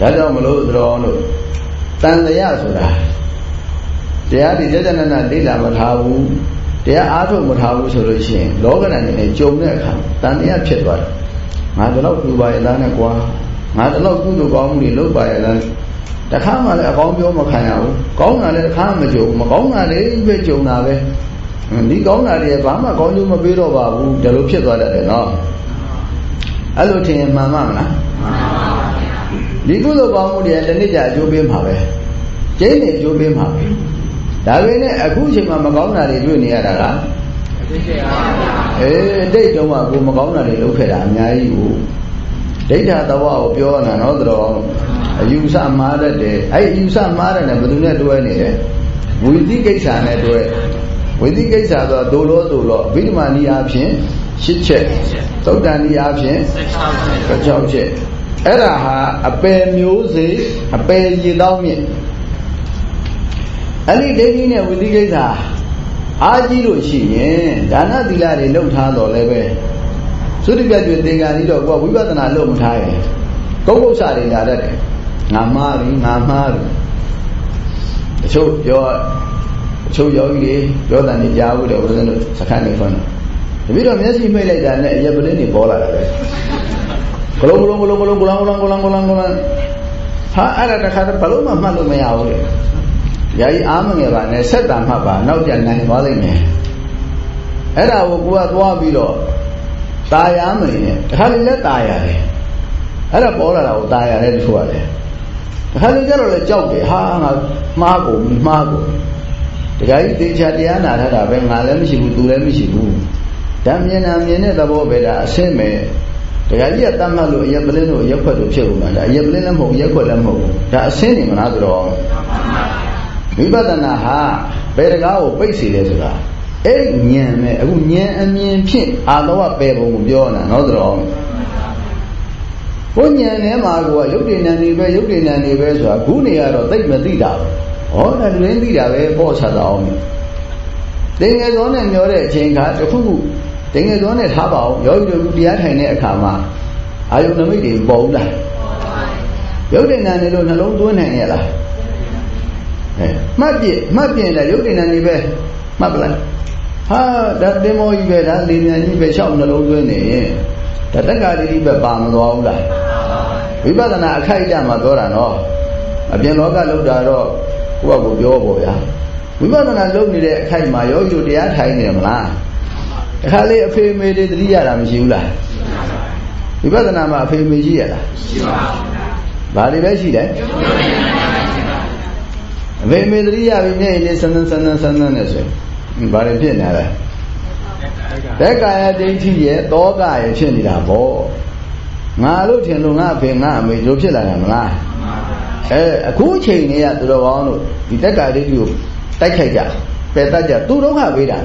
ဒါကြောင့်မလို့သတော်တို့ တန်တရားဆိုတာတရားဒီကြကြနနလေ့လာမထားဘူးတရားအားထုတ်မထားဘူးဆိုလို့ရှိရင်လောကဓာတ်နဲ့ကြုံတဲ့အခါတန်တရားဖြစ်သွားတယ်ငါတော့ပြူပါရဲ့လားနဲ့ကွာငါတော့ကုသိုလ်ကောင်းမှုတွေလုပ်ပါရဲ့လားတခါမှလည်းအကောင်းပြောမခံရဘူးကောင်းတာလည်းတခါမကြုံမကောင်းတာလည်းပဲကြုံတာပဲဒီကောင်းတာတွေဘာမှကောင်းကျိုးမပေးတော့ပါဘူးဒါလိုဖြစ်သွားတတ်တယ်နော်အဲ့လိုထင်ရင်မှန်မှမလားမှန်ပါဗျာ ဒီကုသိုလ်ကောင်းမှုတွေတနေ့ကျအကျိုးပေးမှာပဲကျင်းနေအကျိုးပေးမှာပဲဒါပေမဲ့အခုချိန်မှာမကောင်းတာတွေတွေ့နေရတာကအေးတိတ်တုံးကကိုမကောင်းတာတွေလုပ်ခဲ့တာအများကြီးကိုဒိဋ္ဌသဝကိုပြောတာနော်တော်အယူဆမှားတတ်တယ်အဲ့အယူဆမှားတယ်နဲ့ဘယ်သူနဲ့တွဲနေလဲဝိသိကိစ္စနဲ့တွဲဝိသိကိစ္စဆိုတော့ဒိုလောဒိုလောဗိဓမာနီအားဖြင့်၈ချက်သုတ်တန်နီအားဖြင့်၁၆ချက် အဲ့ဒါဟာအပယ်မျိုးစေအပယ်ရည်တောင်းမြင့်အဲ့ဒီဒိဋ္ဌိနဲ့ဝိသိကိစ္စအားကြီးလို့ရှိရင်ဒါနသီလတွေလှုပ်ထားတော်လည်းပဲသုတိပြတ်တွေသင်္ကန်းကြီးတော့ကိုယ်ဝိပဿနာလုပ်မထားရင်ကုတ်ကုတ်စာတွေလာတတ်တယ်ငါမှားပြီငါမှားပြီတချို့ပြောတချို့ယောဂီတွေပြောတယ်နေကြားဘူးတယ်ဘုရားတို့စခန်းနေဖွင့်တယ်တပိတော့မျက်စိမှိတ်လိုက်တာနဲ့အရက်ပလင်းတွေပေါ်လာတာပဲ ကလုံးကလုံးကလုံးကလုံးကလုံးကလုံးကလုံးကလုံးကလုံးဟာအဲ့ဒါတခါတော့ဘလို့မှမှတ်လို့မရဘူးလေယာယီအားမငယ်ပါနဲ့ဆက်တာမှတ်ပါနောက်ပြန်နိုင်သွားလိမ့်မယ်အဲ့ဒါကိုကိုကသွားပြီးတော့ตายရမယ်နဲ့တခါလေလည်းตายရတယ်အဲ့ဒါပေါ်လာတာကိုตายရတယ်တချို့ကလည်းတခါလေကျတော့လည်းကြောက်တယ်ဟာငါမှားကုန်မှားကုန်တခါကြီးတေချာတရားနာထားတာပဲငါလည်းမရှိဘူးသူလည်းမရှိဘူးဒါမြင်တာမြင်တဲ့သဘောပဲဒါအဆင်းပဲ တခါကြီးကတတ်မှတ်လို့အရက်ပလင်းတို့အရက်ခွက်တို့ဖြစ်ကုန်တာဒါအရက်ပလင်းလည်းမဟုတ်ရက်ခွက်လည်းမဟုတ်ဘူးဒါအဆင်းနေမလားဆိုတော့ဝိပဿနာဟာဘယ်တကားကိုပိတ်စီလဲဆိုတာအဲ့ဒီဉာဏ်နဲ့အခုဉာဏ်အမြင်ဖြင့်အာလောကပယ်ပုံကိုပြောတာနော်ဆိုတော့ဘုညံထဲမှာကရုပ်တည်ဉာဏ်တွေပဲရုပ်တည်ဉာဏ်တွေပဲဆိုတာခုနေရတော့သိမသိတာပဲဟောဒါလူရင်းသိတာပဲပေါ့ချတာအောင်တင်ငယ်စောနဲ့မျောတဲ့အချိန်ခါတစ်ခုခု တင်ငယ်စောနဲ့ထားပါအောင်ယောဂီတို့တရားထိုင်တဲ့အခါမှာအာယုနမိတ်တွေပေါ်ဘူးလားရုပ်တည်ဉာဏ်တွေလို့နှလုံးသွင်းနိုင်ရလားအဲမှတ်ပြမှတ်ပြတယ်ရုပ်တည်ဉာဏ်တွေပဲမှတ်ပလားဟာဒါတင်မောကြီးပဲဒါလေဉာဏ်ကြီးပဲရှောက်နှလုံးသွင်းနေရင်ဒါတက္ကရာတိပဲပါမသွားဘူးလားဝိပဿနာအခိုက်အတန့်မှာပြောတာနော်အပြင်လောကလောက်တာတော့ကိုယ့်ဘကိုပြောပေါ့ဗျာဝိပဿနာလုပ်နေတဲ့အခိုက်မှာယောဂီတို့တရားထိုင်နေတယ်မလား တခါလေအဖေမေတွေတတိရတာမရှိဘူးလားဝိပဿနာမှာအဖေမေရှိရလားရှိပါဘူးဘာတွေပဲရှိတယ်အဖေမေတတိရပြီမျက်ရည်လေးဆန်းဆန်းဆန်းဆန်းဆန်းနဲ့ဆိုရင်ဘာတွေဖြစ်နေလဲသက်ကာယဒိဋ္ဌိရဲ့တောကရဲ့ဖြစ်နေတာပေါ့ငါလို့ထင်လို့ငါအဖေငါအမေတို့ဖြစ်လာတာမလားအဲအခုချိန်နေရသူတော်ကောင်းတို့ဒီသက်ကာဒိဋ္ဌိကိုတိုက်ခိုက်ကြပယ်တတ်ကြသူတို့ကပေးတာ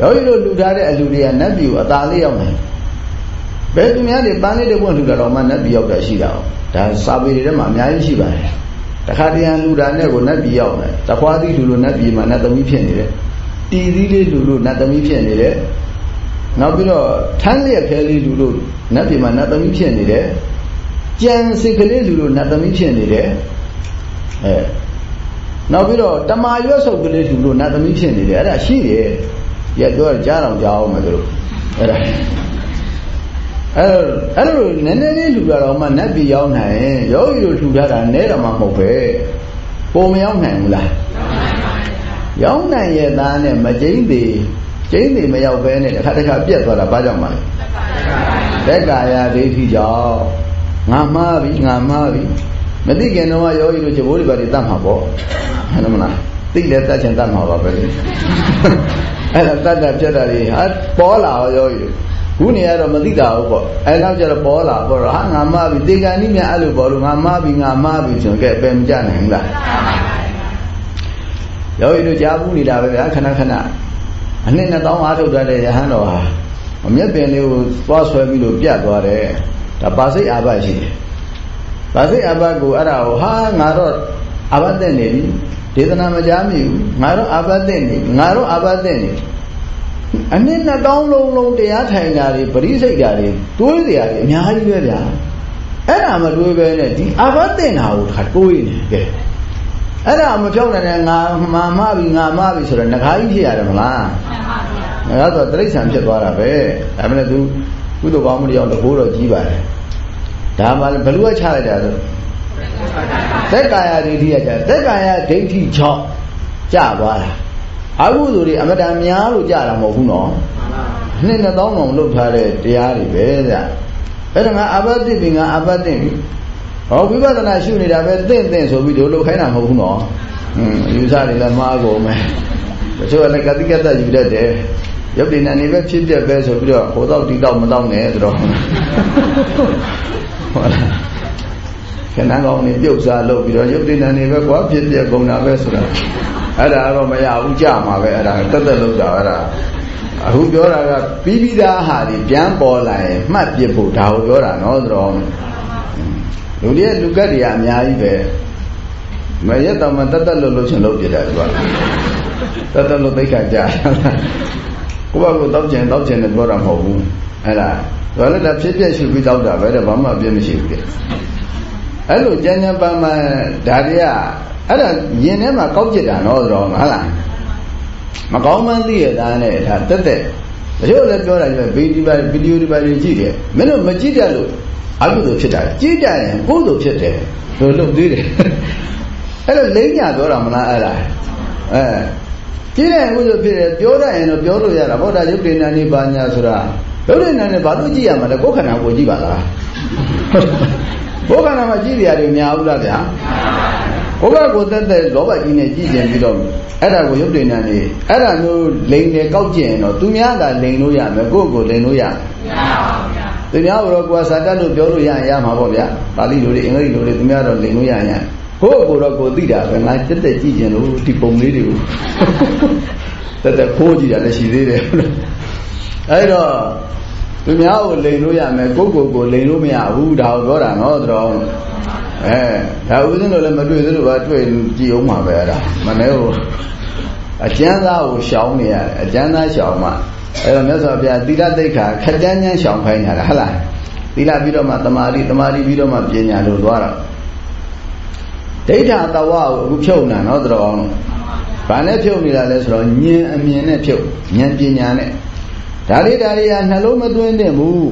ယောဂီတို့လူထားတဲ့အလူတွေကနတ်ပြည်ကိုအသာလေးရောက်နေဘယ်သူများတွေပန်းလေးတပွင့်လူတာတော့မှနတ်ပြည်ရောက်တာရှိတာ။ဒါစာပေတွေထဲမှာအများကြီးရှိပါတယ်။တခါတရံလူတာနဲ့ကိုနတ်ပြည်ရောက်တယ်။တခွားသီးလူလို့နတ်ပြည်မှာနတ်သမီးဖြစ်နေတယ်။တီသီးလေးလူလို့နတ်သမီးဖြစ်နေတယ်။နောက်ပြီးတော့ထမ်းလျက်ခဲလေးလူလို့နတ်ပြည်မှာနတ်သမီးဖြစ်နေတယ်။ကြံစိတ်ကလေးလူလို့နတ်သမီးဖြစ်နေတယ်။အဲနောက်ပြီးတော့တမာရွတ်ဆုပ်ကလေးလူလို့နတ်သမီးဖြစ်နေတယ်အဲ့ဒါရှိတယ်။ ရပြောကြားတော့ကြားအောင်မလို့အဲ့ဒါအဲ့အဲ့လိုနည်းနည်းလေးလှူတာတော့မှနတ်ပြည်ရောက်နိုင်ယောဂီတို့လှူထားတာနဲတော့မှမဟုတ်ပဲပုံမရောက်နိုင်ဘူးလားရောက်နိုင်ရဲ့သားနဲ့မကျိမ့်သေးကျိမ့်သေးမရောက်ပဲနဲ့တစ်ခါတစ်ခါပြက်သွားတာဘာကြောင့်မလဲသက်ကာယဒိဋ္ဌိကြောင့်ငါမှားပြီငါမှားပြီမသိခင်တော့ယောဂီတို့ဂျဘိုးတွေပါတွေတတ်မှာပေါ့ဟုတ်မလားသိလဲတတ်ချင်တတ်မှာပါပဲလေ အဲ့ဒါတတ်တာပြတ်တာတွေဟာပေါ်လာရောယောဂီတို့ခုနေရတော့မသိတာဘူးပေါ့အဲ့နောက်ကျတော့ပေါ်လာပေါ်တော့ဟာငါမှားပြီတေကန်ဤမြအဲ့လိုပေါ်လို့ငါမှားပြီငါမှားပြီဆိုရင်ကဲပယ်မကြနိုင်ဘူးလားယောဂီတို့ကြားဘူးနေတာပဲဗျာခဏခဏအနှစ်2000အားထုတ်တဲ့ရဟန်းတော်ဟာအမျက်ပင်လေးကိုသွားဆွဲပြီးလို့ပြတ်သွားတယ်ဒါပါစိတ်အာဘရှိတယ်ပါစိတ်အာဘကိုအဲ့ဒါကိုဟာငါတော့အာဘတဲ့နေပြီ ဒေသနာမကြားမိဘူးငါတော့အာဘတဲ့နေငါတော့အာဘတဲ့နေအနှစ်2000လုံးလုံးတရားထိုင်တာတွေပရိစိတ်တာတွေတွေးစရာတွေအများကြီးပဲဗျာအဲ့ဒါမတွေးပဲနဲ့ဒီအာဘတဲ့နာကိုခါတွေးနေကဲအဲ့ဒါမဖြောက်နိုင်တဲ့ငါမှားမှပြီငါမှားပြီဆိုတော့ငကားကြီးဖြစ်ရတယ်မလားမှန်ပါဗျာငါဆိုတိရစ္ဆာန်ဖြစ်သွားတာပဲဒါမှလည်းသူကုသိုလ်ကောင်းမှုတွေအောင်တဘိုးတော့ကြီးပါတယ်ဒါမှဘလူကချလိုက်တာဆို သက်ကာယဒိဋ္ဌိကကြသက်ကာယဒိဋ္ဌိ6ကြသွားတာအကုသိုလ်တွေအမတန်များလို့ကြတာမဟုတ်ဘူးနော်နှစ်နှစ်သောင်းတောင်လုပ်ထားတဲ့တရားတွေပဲဗျအဲ့ဒါငါအဘတ်တိပြီငါအဘတ်တိပြီဟောဝိပဿနာရှုနေတာပဲသင့်သင့်ဆိုပြီးတို့လုပ်ခိုင်းတာမဟုတ်ဘူးနော်ဟွန်းယူဆတွေလည်းမှားကုန်မယ်တချို့ကလည်းကတိကတ္တယူတတ်တယ်ရုပ်တည်နေနေပဲဖြစ်ပြပဲဆိုပြီးတော့ဟိုတော့ဒီတော့မတော့နဲ့ဆိုတော့ဟုတ်လား ခဏကောင်းနေပြုတ်စားလုပ်ပြီးတော့ရုပ်တည်နေနေပဲကွာဖြစ်ပြကုန်တာပဲဆိုတာအဲ့ဒါတော့မရဘူးကြမှာပဲအဲ့ဒါတက်တက်လုပ်တာအဲ့ဒါအခုပြောတာကပြီးပြီးသားဟာဒီပြန်ပေါ်လာရင်မှတ်ပြဖို့ဒါကိုပြောတာနော်ဆိုတော့လူတွေလူကတ်တွေအများကြီးပဲမရက်တော့မှတက်တက်လို့လို့ချင်လို့ပြတယ်သူကတက်တက်လို့သိခါကြကိုယ့်ဘကိုတောက်ချင်တောက်ချင်တယ်ပြောတာမဟုတ်ဘူးအဲ့ဒါဒါလည်းဒါဖြစ်ဖြစ်ရှုပြီးတောက်တာပဲတဲ့ဘာမှအပြစ်မရှိဘူးတဲ့ အဲ့လိုကြမ်းကြမ်းပန်းပန်းဒါတွေကအဲ့ဒါရင်ထဲမှာကောက်ကျစ်တာနော်ဆိုတော့ဟုတ်လားမကောင်းမှန်းသိရတာနဲ့ဒါတက်တက်တချို့လည်းပြောတာကြီးပဲဗီဒီယိုဗီဒီယိုဒီပါတွေကြည့်တယ်မင်းတို့မကြည့်တတ်လို့အကုသိုလ်ဖြစ်တာကြည့်တတ်ရင်ကုသိုလ်ဖြစ်တယ်လို့လုပ်သေးတယ်အဲ့တော့လိမ့်ညာပြောတာမလားအဲ့ဒါအဲကြည့်တဲ့ကုသိုလ်ဖြစ်တယ်ပြောတတ်ရင်တော့ပြောလို့ရတာဗောဒါယုတ်တေနာနိပါညာဆိုတာယုတ်တေနာနဲ့ဘာလို့ကြည့်ရမှာလဲကိုယ်ခန္ဓာကိုကြည့်ပါလား ကိုယ်ခန္ဓာမှာကြည့်ရရတယ်များဘူးလားဗျာဘုရားကိုသက်သက်လောဘကြီးနဲ့ကြည်ကျင်ပြီးတော့အဲ့ဒါကိုရုပ်တည်နေတယ်အဲ့ဒါမျိုးလိန်တယ်ကောက်ကျင်တော့သူများကလိန်လို့ရမယ်ကိုယ့်ကိုလိန်လို့ရမယ်သူများတော့ကိုယ်စာတတ်လို့ပြောလို့ရရင်ရမှာပေါ့ဗျာပါဠိလိုတွေအင်္ဂလိပ်လိုတွေသူများတော့လိန်လို့ရရင်ကိုယ့်ကိုယ်တော့ကိုသိတာပဲငါတက်တက်ကြည်ကျင်လို့ဒီပုံလေးတွေကိုတက်တက်ခိုးကြည့်တာလည်းရှိသေးတယ်အဲ့တော့ သူများကိုလိန်လို့ရမယ်ကိုယ့်ကိုယ်ကိုလိန်လို့မရဘူးဒါကိုပြောတာနော်တော်အဲဒါဥစဉ်တို့လည်းမတွေ့သလိုပါတွေ့ကြည့်အောင်ပါပဲအဲ့ဒါမနေ့ကအကျမ်းသားကိုရှောင်းနေရတယ်အကျမ်းသားရှောင်းမှအဲ့တော့မြတ်စွာဘုရားသီလသိက္ခာခက်ကြမ်းကြမ်းရှောင်ခိုင်းတာဟုတ်လားသီလပြီးတော့မှတမာတိတမာတိပြီးတော့မှပညာလို့သွားတော့ဒိဋ္ဌာတဝကိုအခုဖြုတ်နေတာနော်တော်အောင်ဘာနဲ့ဖြုတ်နေတာလဲဆိုတော့ဉာဏ်အမြင်နဲ့ဖြုတ်ဉာဏ်ပညာနဲ့ ဒါလေးဒါလေးကနှလုံးမသွင်းသင့်ဘူး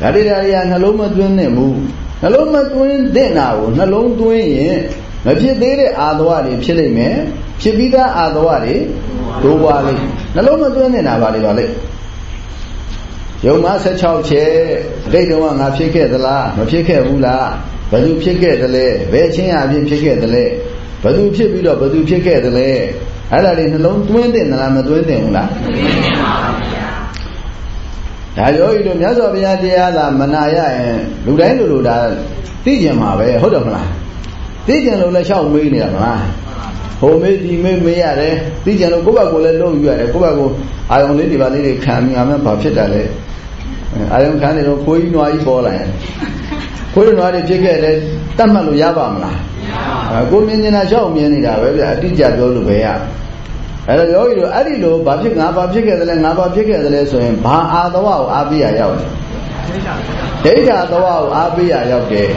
ဒါလေးဒါလေးကနှလုံးမသွင်းသင့်ဘူးနှလုံးမသွင်းတဲ့နာကိုနှလုံးသွင်းရင်မဖြစ်သေးတဲ့အာသဝတွေဖြစ်လိမ့်မယ်ဖြစ်ပြီးသားအာသဝတွေဒိုးပွားလိမ့်နှလုံးမသွင်းတဲ့နာပါလေပါလိမ့်ယုံမ16ချက်အတိတ်တုန်းကငါဖြစ်ခဲ့သလားမဖြစ်ခဲ့ဘူးလားဘယ်သူဖြစ်ခဲ့သလဲဘယ်ချင်းအဖြစ်ဖြစ်ခဲ့သလဲဘယ်သူဖြစ်ပြီးတော့ဘယ်သူဖြစ်ခဲ့သလဲအဲ့ဒါလေးနှလုံးသွင်းတဲ့နာမသွင်းတဲ့ဘူးလားသွင်းပါဗျာ ဒါယောဂီတို့မြတ်စွာဘုရားတရားသာမနာရရင်လူတိုင်းလူလူဒါသိကျင်မှာပဲဟုတ်တယ်မလားသိကျင်လို့လည်းရှောက်မေးနေတာမလားဟိုမေးဒီမေးမေးရတယ်သိကျင်လို့ကိုယ့်ဘက်ကိုလည်းလုံးယူရတယ်ကိုယ့်ဘက်ကိုအာယုံလေးဒီပါလေးတွေခံပြီးငါမှဘာဖြစ်တာလဲအာယုံခံနေတော့ခိုးကြီးနွားကြီးပေါ်လာရင်ခိုးကြီးနွားတွေဖြစ်ခဲ့တယ်တတ်မှတ်လို့ရပါမလားကိုမြင်နေတာရှောက်မြင်နေတာပဲဗျအတိအကျပြောလို့ပဲရ အဲ့တော့ယောဂီတို့အဲ့ဒီလိုဘာဖြစ်ငါဘာဖြစ်ခဲ့တယ်လဲငါဘာဖြစ်ခဲ့တယ်လဲဆိုရင်ဘာအာသဝကိုအားပေးရရောက်တယ်ဒိဋ္ဌာသဝကိုအားပေးရရောက်တယ်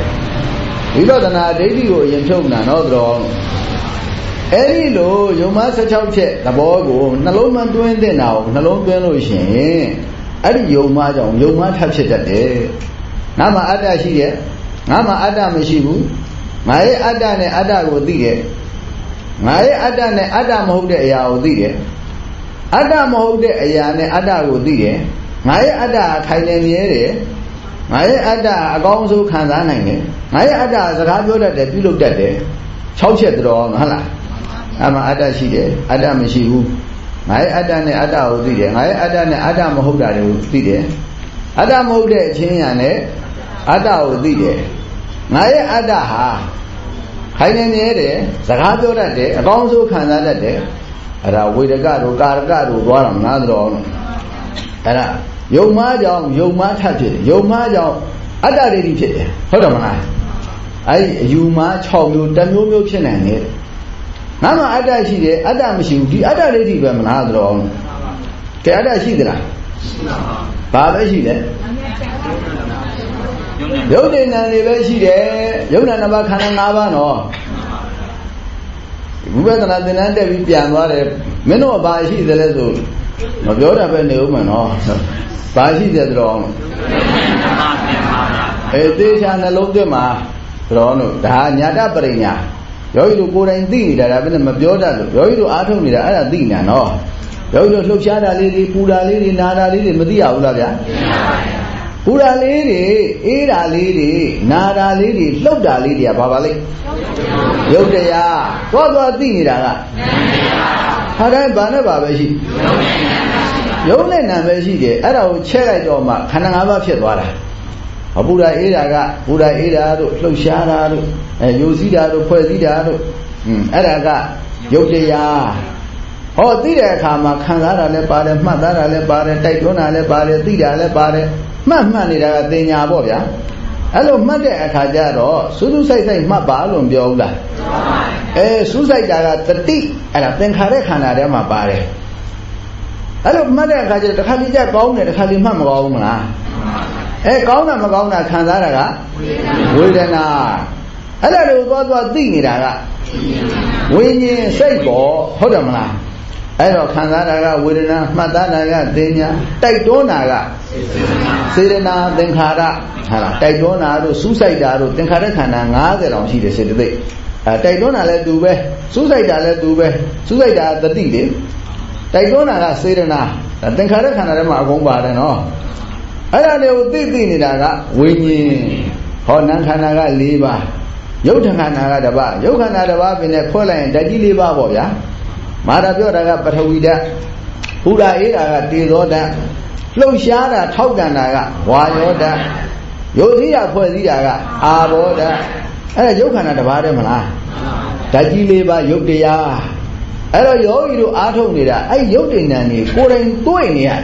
ဝိပဿနာဒိဋ္ဌိကိုအရင်ဖြုတ်နာတော့တော်အဲ့ဒီလိုယုံမ16ချက်သဘောကိုနှလုံးမသွင်းတဲ့နာကိုနှလုံးသွင်းလို့ရှိရင်အဲ့ဒီယုံမကြောင့်ယုံမထပ်ဖြစ်တတ်တယ်ငါမှအတ္တရှိတယ်ငါမှအတ္တမရှိဘူးငါရဲ့အတ္တနဲ့အတ္တကိုသိတယ် ငါရဲ့အတ္တနဲ့အတ္တမဟုတ်တဲ့အရာကိုသိတယ်အတ္တမဟုတ်တဲ့အရာနဲ့အတ္တကိုသိတယ်ငါရဲ့အတ္တထိုင်နေမြဲတယ်ငါရဲ့အတ္တအကောင်းဆုံးခံစားနိုင်တယ်ငါရဲ့အတ္တစကားပြောတတ်တယ်ပြုလုပ်တတ်တယ်6ချက်တော်ဟုတ်လားအမှအတ္တရှိတယ်အတ္တမရှိဘူးငါရဲ့အတ္တနဲ့အတ္တကိုသိတယ်ငါရဲ့အတ္တနဲ့အတ္တမဟုတ်တာတွေကိုသိတယ်အတ္တမဟုတ်တဲ့အချင်းညာနဲ့အတ္တကိုသိတယ်ငါရဲ့အတ္တဟာ ခိုင်နေနေတယ်စကားပြောတတ်တယ်အကောင်းဆုံးခံစားတတ်တယ်အဲ့ဒါဝေဒကတို့ကာရကတို့သွားတော့ငါတော်အောင်အဲ့ဒါယုံမားကြောင့်ယုံမားထဖြစ်တယ်ယုံမားကြောင့်အတ္တဒိဋ္ဌိဖြစ်တယ်ဟုတ်တယ်မလားအဲ့ဒီအယူမား6မျိုးတစ်မျိုးမျိုးဖြစ်နိုင်တယ်ငါမှအတ္တရှိတယ်အတ္တမရှိဘူးဒီအတ္တဒိဋ္ဌိပဲမလားတော်အောင်ကဲအတ္တရှိသလားရှိပါဘူးဘာပဲရှိတ ယ်ယုတ်တဲ့နာတွေပဲရှိတယ်ယုတ်နာနှစ်ပါးခန္ဓာ၅ပါးနော်ဝိပဿနာသင်္นานတက်ပြီးပြန်သွားတယ်မင်းတို့ဘာရှိသလဲဆိုမပြောတာပဲနေဦးမယ်နော်ဘာရှိတယ်တော်အဲသေချာနှလုံးသွင်းမှာတော်တို့ဒါညာတပရိညာယောဂီတို့ကိုယ်တိုင်သိနေတာဒါပဲမပြောတတ်လို့ယောဂီတို့အားထုတ်နေတာအဲ့ဒါသိနေတာနော်ယောဂီတို့လှုပ်ရှားတာလေးတွေပူတာလေးတွေနာတာလေးတွေမသိရဘူးလားဗျာ ပူတာလေးတွေအေးတာလေးတွေနာတာလေးတွေလှုပ်တာလေးတွေကဘာပါလဲရုပ်တရားသွားသွားသိနေတာကဟာတိုင်းဘာနဲ့ပါပဲရှိရုပ်နဲ့နာပဲရှိတယ်အဲ့ဒါကိုချက်လိုက်တော့မှခန္ဓာ၅ပါးဖြစ်သွားတာအပူဓာအေးတာကပူဓာအေးတာတို့လှုပ်ရှားတာတို့အဲယိုစည်းတာတို့ဖွဲ့စည်းတာတို့อืมအဲ့ဒါကရုပ်တရားဟောသိတဲ့အခါမှာခံစားတာလည်းပါတယ်မှတ်သားတာလည်းပါတယ်တိုက်တွန်းတာလည်းပါတယ်သိတာလည်းပါတယ် မှတ်မှတ်နေတာကတင်ညာပေါ့ဗျာအဲ့လိုမှတ်တဲ့အခါကျတော့စူးစူးဆိုင်ဆိုင်မှတ်ပါလို့ပြောဘူးလားအဲစူးဆိုင်တာကတတိအဲ့ဒါသင်္ခါရခန္ဓာထဲမှာပါတယ်အဲ့လိုမှတ်တဲ့အခါကျတော့တစ်ခါလေးကြကောင်းတယ်တစ်ခါလေးမှတ်မကောင်းဘူးမလားအဲကောင်းတာမကောင်းတာခံစားတာကဝေဒနာအဲ့ဒါတွေကိုသွားသွားသိနေတာကဝိညာဉ်စိတ်ပေါ်ဟုတ်တယ်မလား အဲ့တော့ခံစားတာကဝေဒနာမှတ်သားတာကသင်ညာတိုက်တွန်းတာကစေတနာသင်္ခါရဟာလားတိုက်တွန်းတာတို့စူးစိုက်တာတို့သင်္ခါရခန္ဓာ90တောင်ရှိတယ်စေတသိက်အဲတိုက်တွန်းတာလည်းသူပဲစူးစိုက်တာလည်းသူပဲစူးစိုက်တာတတိလေတိုက်တွန်းတာကစေတနာသင်္ခါရခန္ဓာထဲမှာအကုန်ပါတယ်နော်အဲ့ဒါတွေကိုသိသိနေတာကဝိညာဉ်ဟောနံခန္ဓာက၄ပါးယုတ်ထခန္ဓာကတစ်ပါးယုတ်ခန္ဓာတစ်ပါးပင်နဲ့ဖွဲ့လိုက်ရင်ဓာတ်ကြီး၄ပါးပေါ့ဗျာ မာတာပြောတာကပထဝီဓာတ်ဘုရားအေးတာကတေဇောဓာတ်လှုပ်ရှားတာထောက်ကန်တာကဝါယောဓာတ်ယုတ်သီးတာဖွဲ့စည်းတာကအာဘောဓာတ်အဲ့ဒါယုတ်ခန္ဓာတစ်ပါးတည်းမလားဓာတ်ကြီး၄ပါးယုတ်တရားအဲ့တော့ယောဂီတို့အားထုတ်နေတာအဲ့ယုတ်တိဏ္ဏနေကိုယ်တိုင်တွေ့နေရတယ်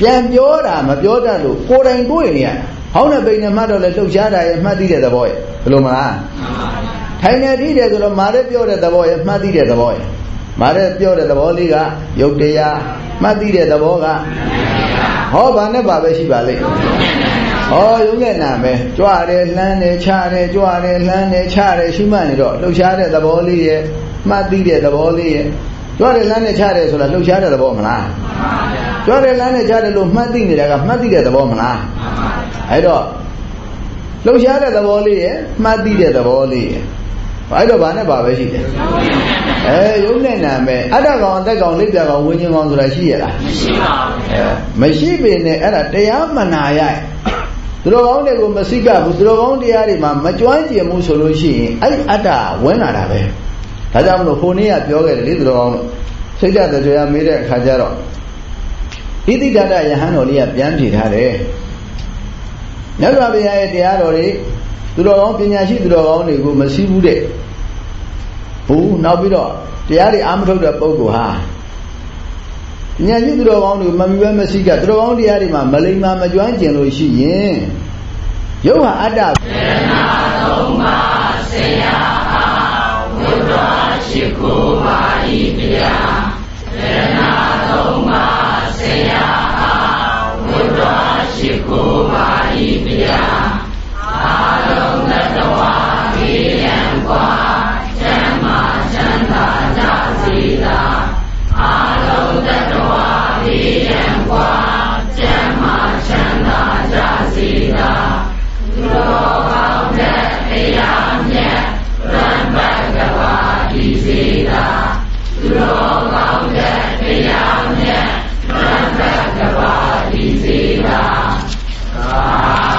ပြန်ပြောတာမပြောတတ်လို့ကိုယ်တိုင်တွေ့နေရဟောင်းတဲ့ပိန်နဲ့မှတ်တော့လဲလှုပ်ရှားတာရဲ့မှတ်သိတဲ့သဘောရဲ့ဘယ်လိုမလားထိုင်နေသိတယ်ဆိုတော့မာရဲပြောတဲ့သဘောရဲ့မှတ်သိတဲ့သဘောရဲ့ မာရဲပြောတဲ့သဘောလေးကယုတ်တရားမှတ်သိတဲ့သဘောကဟောဘာနဲ့ပါပဲရှိပါလိမ့်ဟောယုံနဲ့နာပဲကြွတယ်လှမ်းတယ်ချတယ်ကြွတယ်လှမ်းတယ်ချတယ်ရှိမှနေတော့လှုပ်ရှားတဲ့သဘောလေးရဲ့မှတ်သိတဲ့သဘောလေးရဲ့ကြွတယ်လှမ်းတယ်ချတယ်ဆိုတာလှုပ်ရှားတဲ့သဘောမလားကြွတယ်လှမ်းတယ်ချတယ်လို့မှတ်သိနေတာကမှတ်သိတဲ့သဘောမလားအဲ့တော့လှုပ်ရှားတဲ့သဘောလေးရဲ့မှတ်သိတဲ့သဘောလေးရဲ့ အဲ့တော့ဘာနဲ့ပါပဲရှိတယ်အဲယုံနဲ့နာမယ်အတ္တကောင်အသက်ကောင်လိပ်ပြကောင်ဝိညာဉ်ကောင်ဆိုတာရှိရလားမရှိပါဘူးအဲမရှိပေနဲ့အဲ့ဒါတရားမနာရသူတော်ကောင်းတွေကိုမစိကဘူးသူတော်ကောင်းတရားတွေမှာမကြွမ်းကျင်မှုဆိုလို့ရှိရင်အဲ့အတ္တဝင်လာတာပဲဒါကြောင့်မလို့ဟိုနေ့ကပြောခဲ့တယ်လေသူတော်ကောင်းစိတ်ဓာတ်တရားမေးတဲ့အခါကျတော့ဣတိဒတယဟန်တော်လေးကပြန်ဖြေထားတယ်မြတ်စွာဘုရားရဲ့တရားတော်တွေ သူတော်ကောင်းပညာရှိသူတော်ကောင်းတွေကိုမစည်းဘူးတဲ့ဘူးနောက်ပြီးတော့တရားတွေအာမထုတ်တဲ့ပုဂ္ဂိုလ်ဟာပညာရှိသူတော်ကောင်းတွေမမီပဲမစည်းကသူတော်ကောင်းတရားတွေမှာမလိမ္မာမကျွမ်းကျင်လို့ရှိရင်ရုပ်ဟာအတ္တစေနာသုံးပါးဆရာအားဝိဒ္ဓရှိခိုးပါဤတရားစေနာသုံးပါးဆရာအားဝိဒ္ဓရှိခိုးပါဤတရားအာ ဝါဘေးရန်ကွာချမ်းမာချမ်းသာကြစေသာအာလုံးတတဝါဘေးရန်ကွာချမ်းမာချမ်းသာကြစေသာသူတော်ကောင်းတဲ့တရားမြတ်ရံပတ်ကဘာဒီစေသာသူတော်ကောင်းတဲ့တရားမြတ်ရံပတ်ကဘာဒီစေသာသာ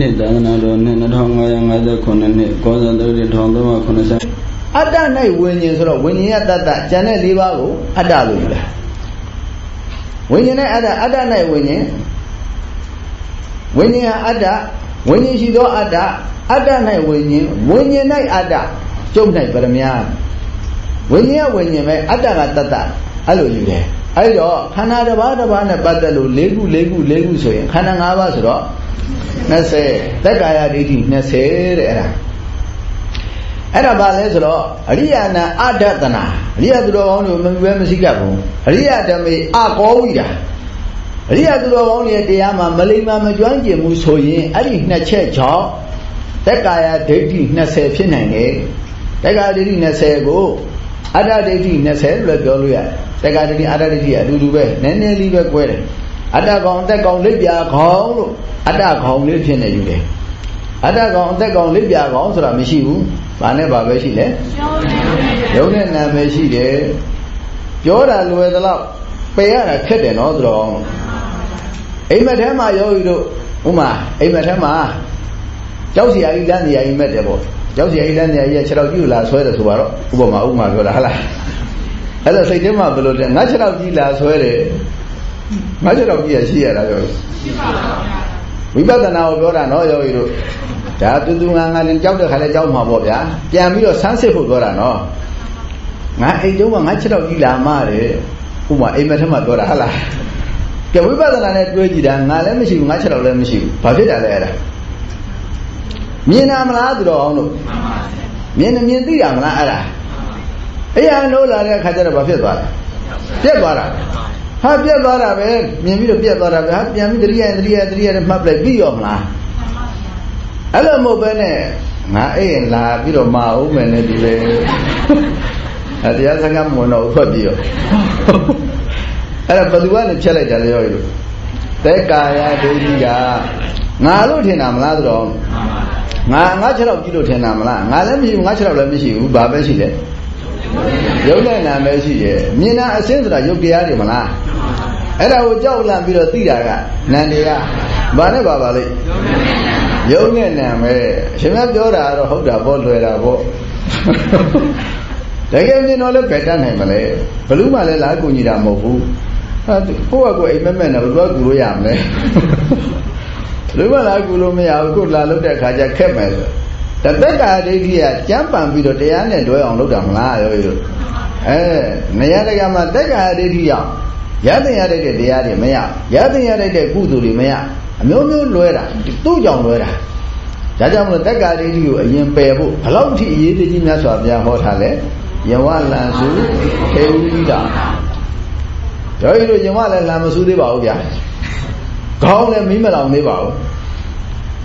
နေ့သာသနာတော်နှစ်2559နှစ်ကောဇာတုတိ1380အတ္တ၌ဝิญဉ်ဆိုတော့ဝิญဉ်ရတတ္တကျန်တဲ့၄ပါးကိုအတ္တလို့ယူတာဝิญဉ်နဲ့အတ္တအတ္တ၌ဝิญဉ်ဝิญဉ်ဟာအတ္တဝิญဉ်ရှိသောအတ္တအတ္တ၌ဝิญဉ်ဝิญဉ်၌အတ္တကျုပ်၌ပရမညာဝิญဉ်ကဝิญဉ်ပဲအတ္တကတတ္တအဲ့လိုယူတယ်အဲ့တော့ခန္ဓာတစ်ပါးတစ်ပါးနဲ့ပတ်သက်လို့၄ခု၄ခု၄ခုဆိုရင်ခန္ဓာ၅ပါးဆိုတော့ 20သက်ကာယဒိဋ္ဌိ20တဲ့အဲ့ဒါအဲ့ဒါဘာလဲဆိုတော့အရိယာနာအဒတနာအရိယသူတော်ကောင်းတွေမပဲမရှိကြဘူးအရိယဓမေအကောဝိတာအရိယသူတော်ကောင်းတွေတရားမှာမလိမ္မာမကျွမ်းကျင်မှုဆိုရင်အဲ့ဒီနှစ်ချက်ကြောင့်သက်ကာယဒိဋ္ဌိ20ဖြစ်နိုင်တယ်သက်ကာယဒိဋ္ဌိ20ကိုအတ္တဒိဋ္ဌိ20လို့ပြောလို့ရတယ်သက်ကာယဒိဋ္ဌိအတ္တဒိဋ္ဌိအတူတူပဲနည်းနည်းလေးပဲ꿰တယ်အတ္တကောင်အသက်ကောင်လက်ပြကောင်လို့ အတ္တကောင်လေးဖြစ်နေယူတယ်အတ္တကောင်အသက်ကောင်လက်ပြကောင်ဆိုတာမရှိဘူးဘာနဲ့ဘာပဲရှိလဲရုံနဲ့နာမည်ရှိတယ်ပြောတာလွယ်သလောက်ပယ်ရတာခက်တယ်နော်သူတော်အိမ်မက်ထဲမှာယောဂီတို့ဥမာအိမ်မက်ထဲမှာကြောက်စီယာကြီးလမ်းစီယာကြီးမက်တယ်ပေါ့ကြောက်စီယာကြီးလမ်းစီယာကြီးကခြေထောက်ကြီးလာဆွဲတယ်ဆိုတော့ဥပမာဥမာပြောတာဟုတ်လားအဲ့ဒါစိတ်ထဲမှာဘယ်လိုလဲငါခြေထောက်ကြီးလာဆွဲတယ်ငါးချက်တော့ကြည့်ရရှိရတာပြောရှိပါပါ ဝိပဿနာကိုပြောတာနော်ယောဂီတို့ဒါတူတူငါငါနဲ့ကြောက်တဲ့ခါလဲကြောက်မှာပေါ့ဗျာပြန်ပြီးတော့ဆန်းစစ်ဖို့ပြောတာနော်ငါအိမ်တုံးကငါချက်တော့ကြည့်လာမှတယ်ဥမာအိမ်မက်ထက်မှပြောတာဟုတ်လားကဲဝိပဿနာနဲ့တွေးကြည့်တာငါလည်းမရှိဘူးငါချက်တော့လည်းမရှိဘူးဘာဖြစ်တာလဲအဲ့ဒါမြင်နာမလားသူတော်အောင်လို့မြင်မြင်သိတာမလားအဲ့ဒါအဲ့ရနိုးလာတဲ့ခါကျတော့ဘာဖြစ်သွားလဲပြက်သွားတာ ဟာပြက်သွားတာပဲမြင်ပြီးတော့ပြက်သွားတာပဲဟာပြန်ပြီးတတိယတတိယတတိယနဲ့မှတ်ပလိုက်ပြီးရောမလားအဲ့လိုမဟုတ်ပဲနဲ့ငါအိမ်လာပြီးတော့မအောင်မယ်နဲ့ဒီလေအဲတရားစကားမဝင်တော့ထွက်ပြီးတော့အဲ့ဒါဘယ်သူကနေဖြတ်လိုက်တာလဲရောလို့တဲကာယဒိဋ္ဌိကငါလို့ထင်တာမလားတော့ငါငါခြေတော့ကြည့်လို့ထင်တာမလားငါလည်းမရှိဘူးငါခြေတော့လည်းမရှိဘူးဘာပဲရှိတယ်ရုပ်နဲ့နာမဲရှိတယ်မြင်တာအစင်းဆိုတာရုပ်တရားတွေမလား အဲ့ဒါကိုကြောက်လန့်ပြီးတော့သိတာကနန္တွေကဘာနဲ့ပါပါလိမ့်ရုပ်နဲ့နာမဲအရှင်မပြောတာတော့ဟုတ်တာပေါ့လွယ်တာပေါ့တကယ်မြင်တော့လည်းပဲတတ်နိုင်မလဲဘလူးမှလည်းလားကူညီတာမဟုတ်ဘူးဟာကိုယ့်ကကိုယ်အိမ်မက်မက်နဲ့ဘယ်လိုကူလို့ရမလဲဘလူးမှလားကူလို့မရဘူးကိုလာလို့တဲ့ခါကျခက်မယ်ဆိုတသက်ကာဒိဋ္ဌိကကြမ်းပံပြီးတော့တရားနဲ့တွဲအောင်လုပ်တာမလားရောရောအဲနေရာတကမှာသက်ကာဒိဋ္ဌိရောက် ရသင်ရတဲ့တရားတွေမရရသင်ရတဲ့ကုသိုလ်တွေမရအမျိုးမျိုးလွဲတာသူ့ကြောင့်လွဲတာဒါကြောင့်မလို့တက်္ကာဒိဋ္ဌိကိုအရင်ပယ်ဖို့ဘလောက်ထိအရေးကြီးများစွာဘုရားဟောထားလဲယဝလန်စုထေဝိတာတို့ဤလိုယဝလည်းလန်မစုသေးပါဘူးဗျာခေါင်းလည်းမိမလောင်သေးပါဘူး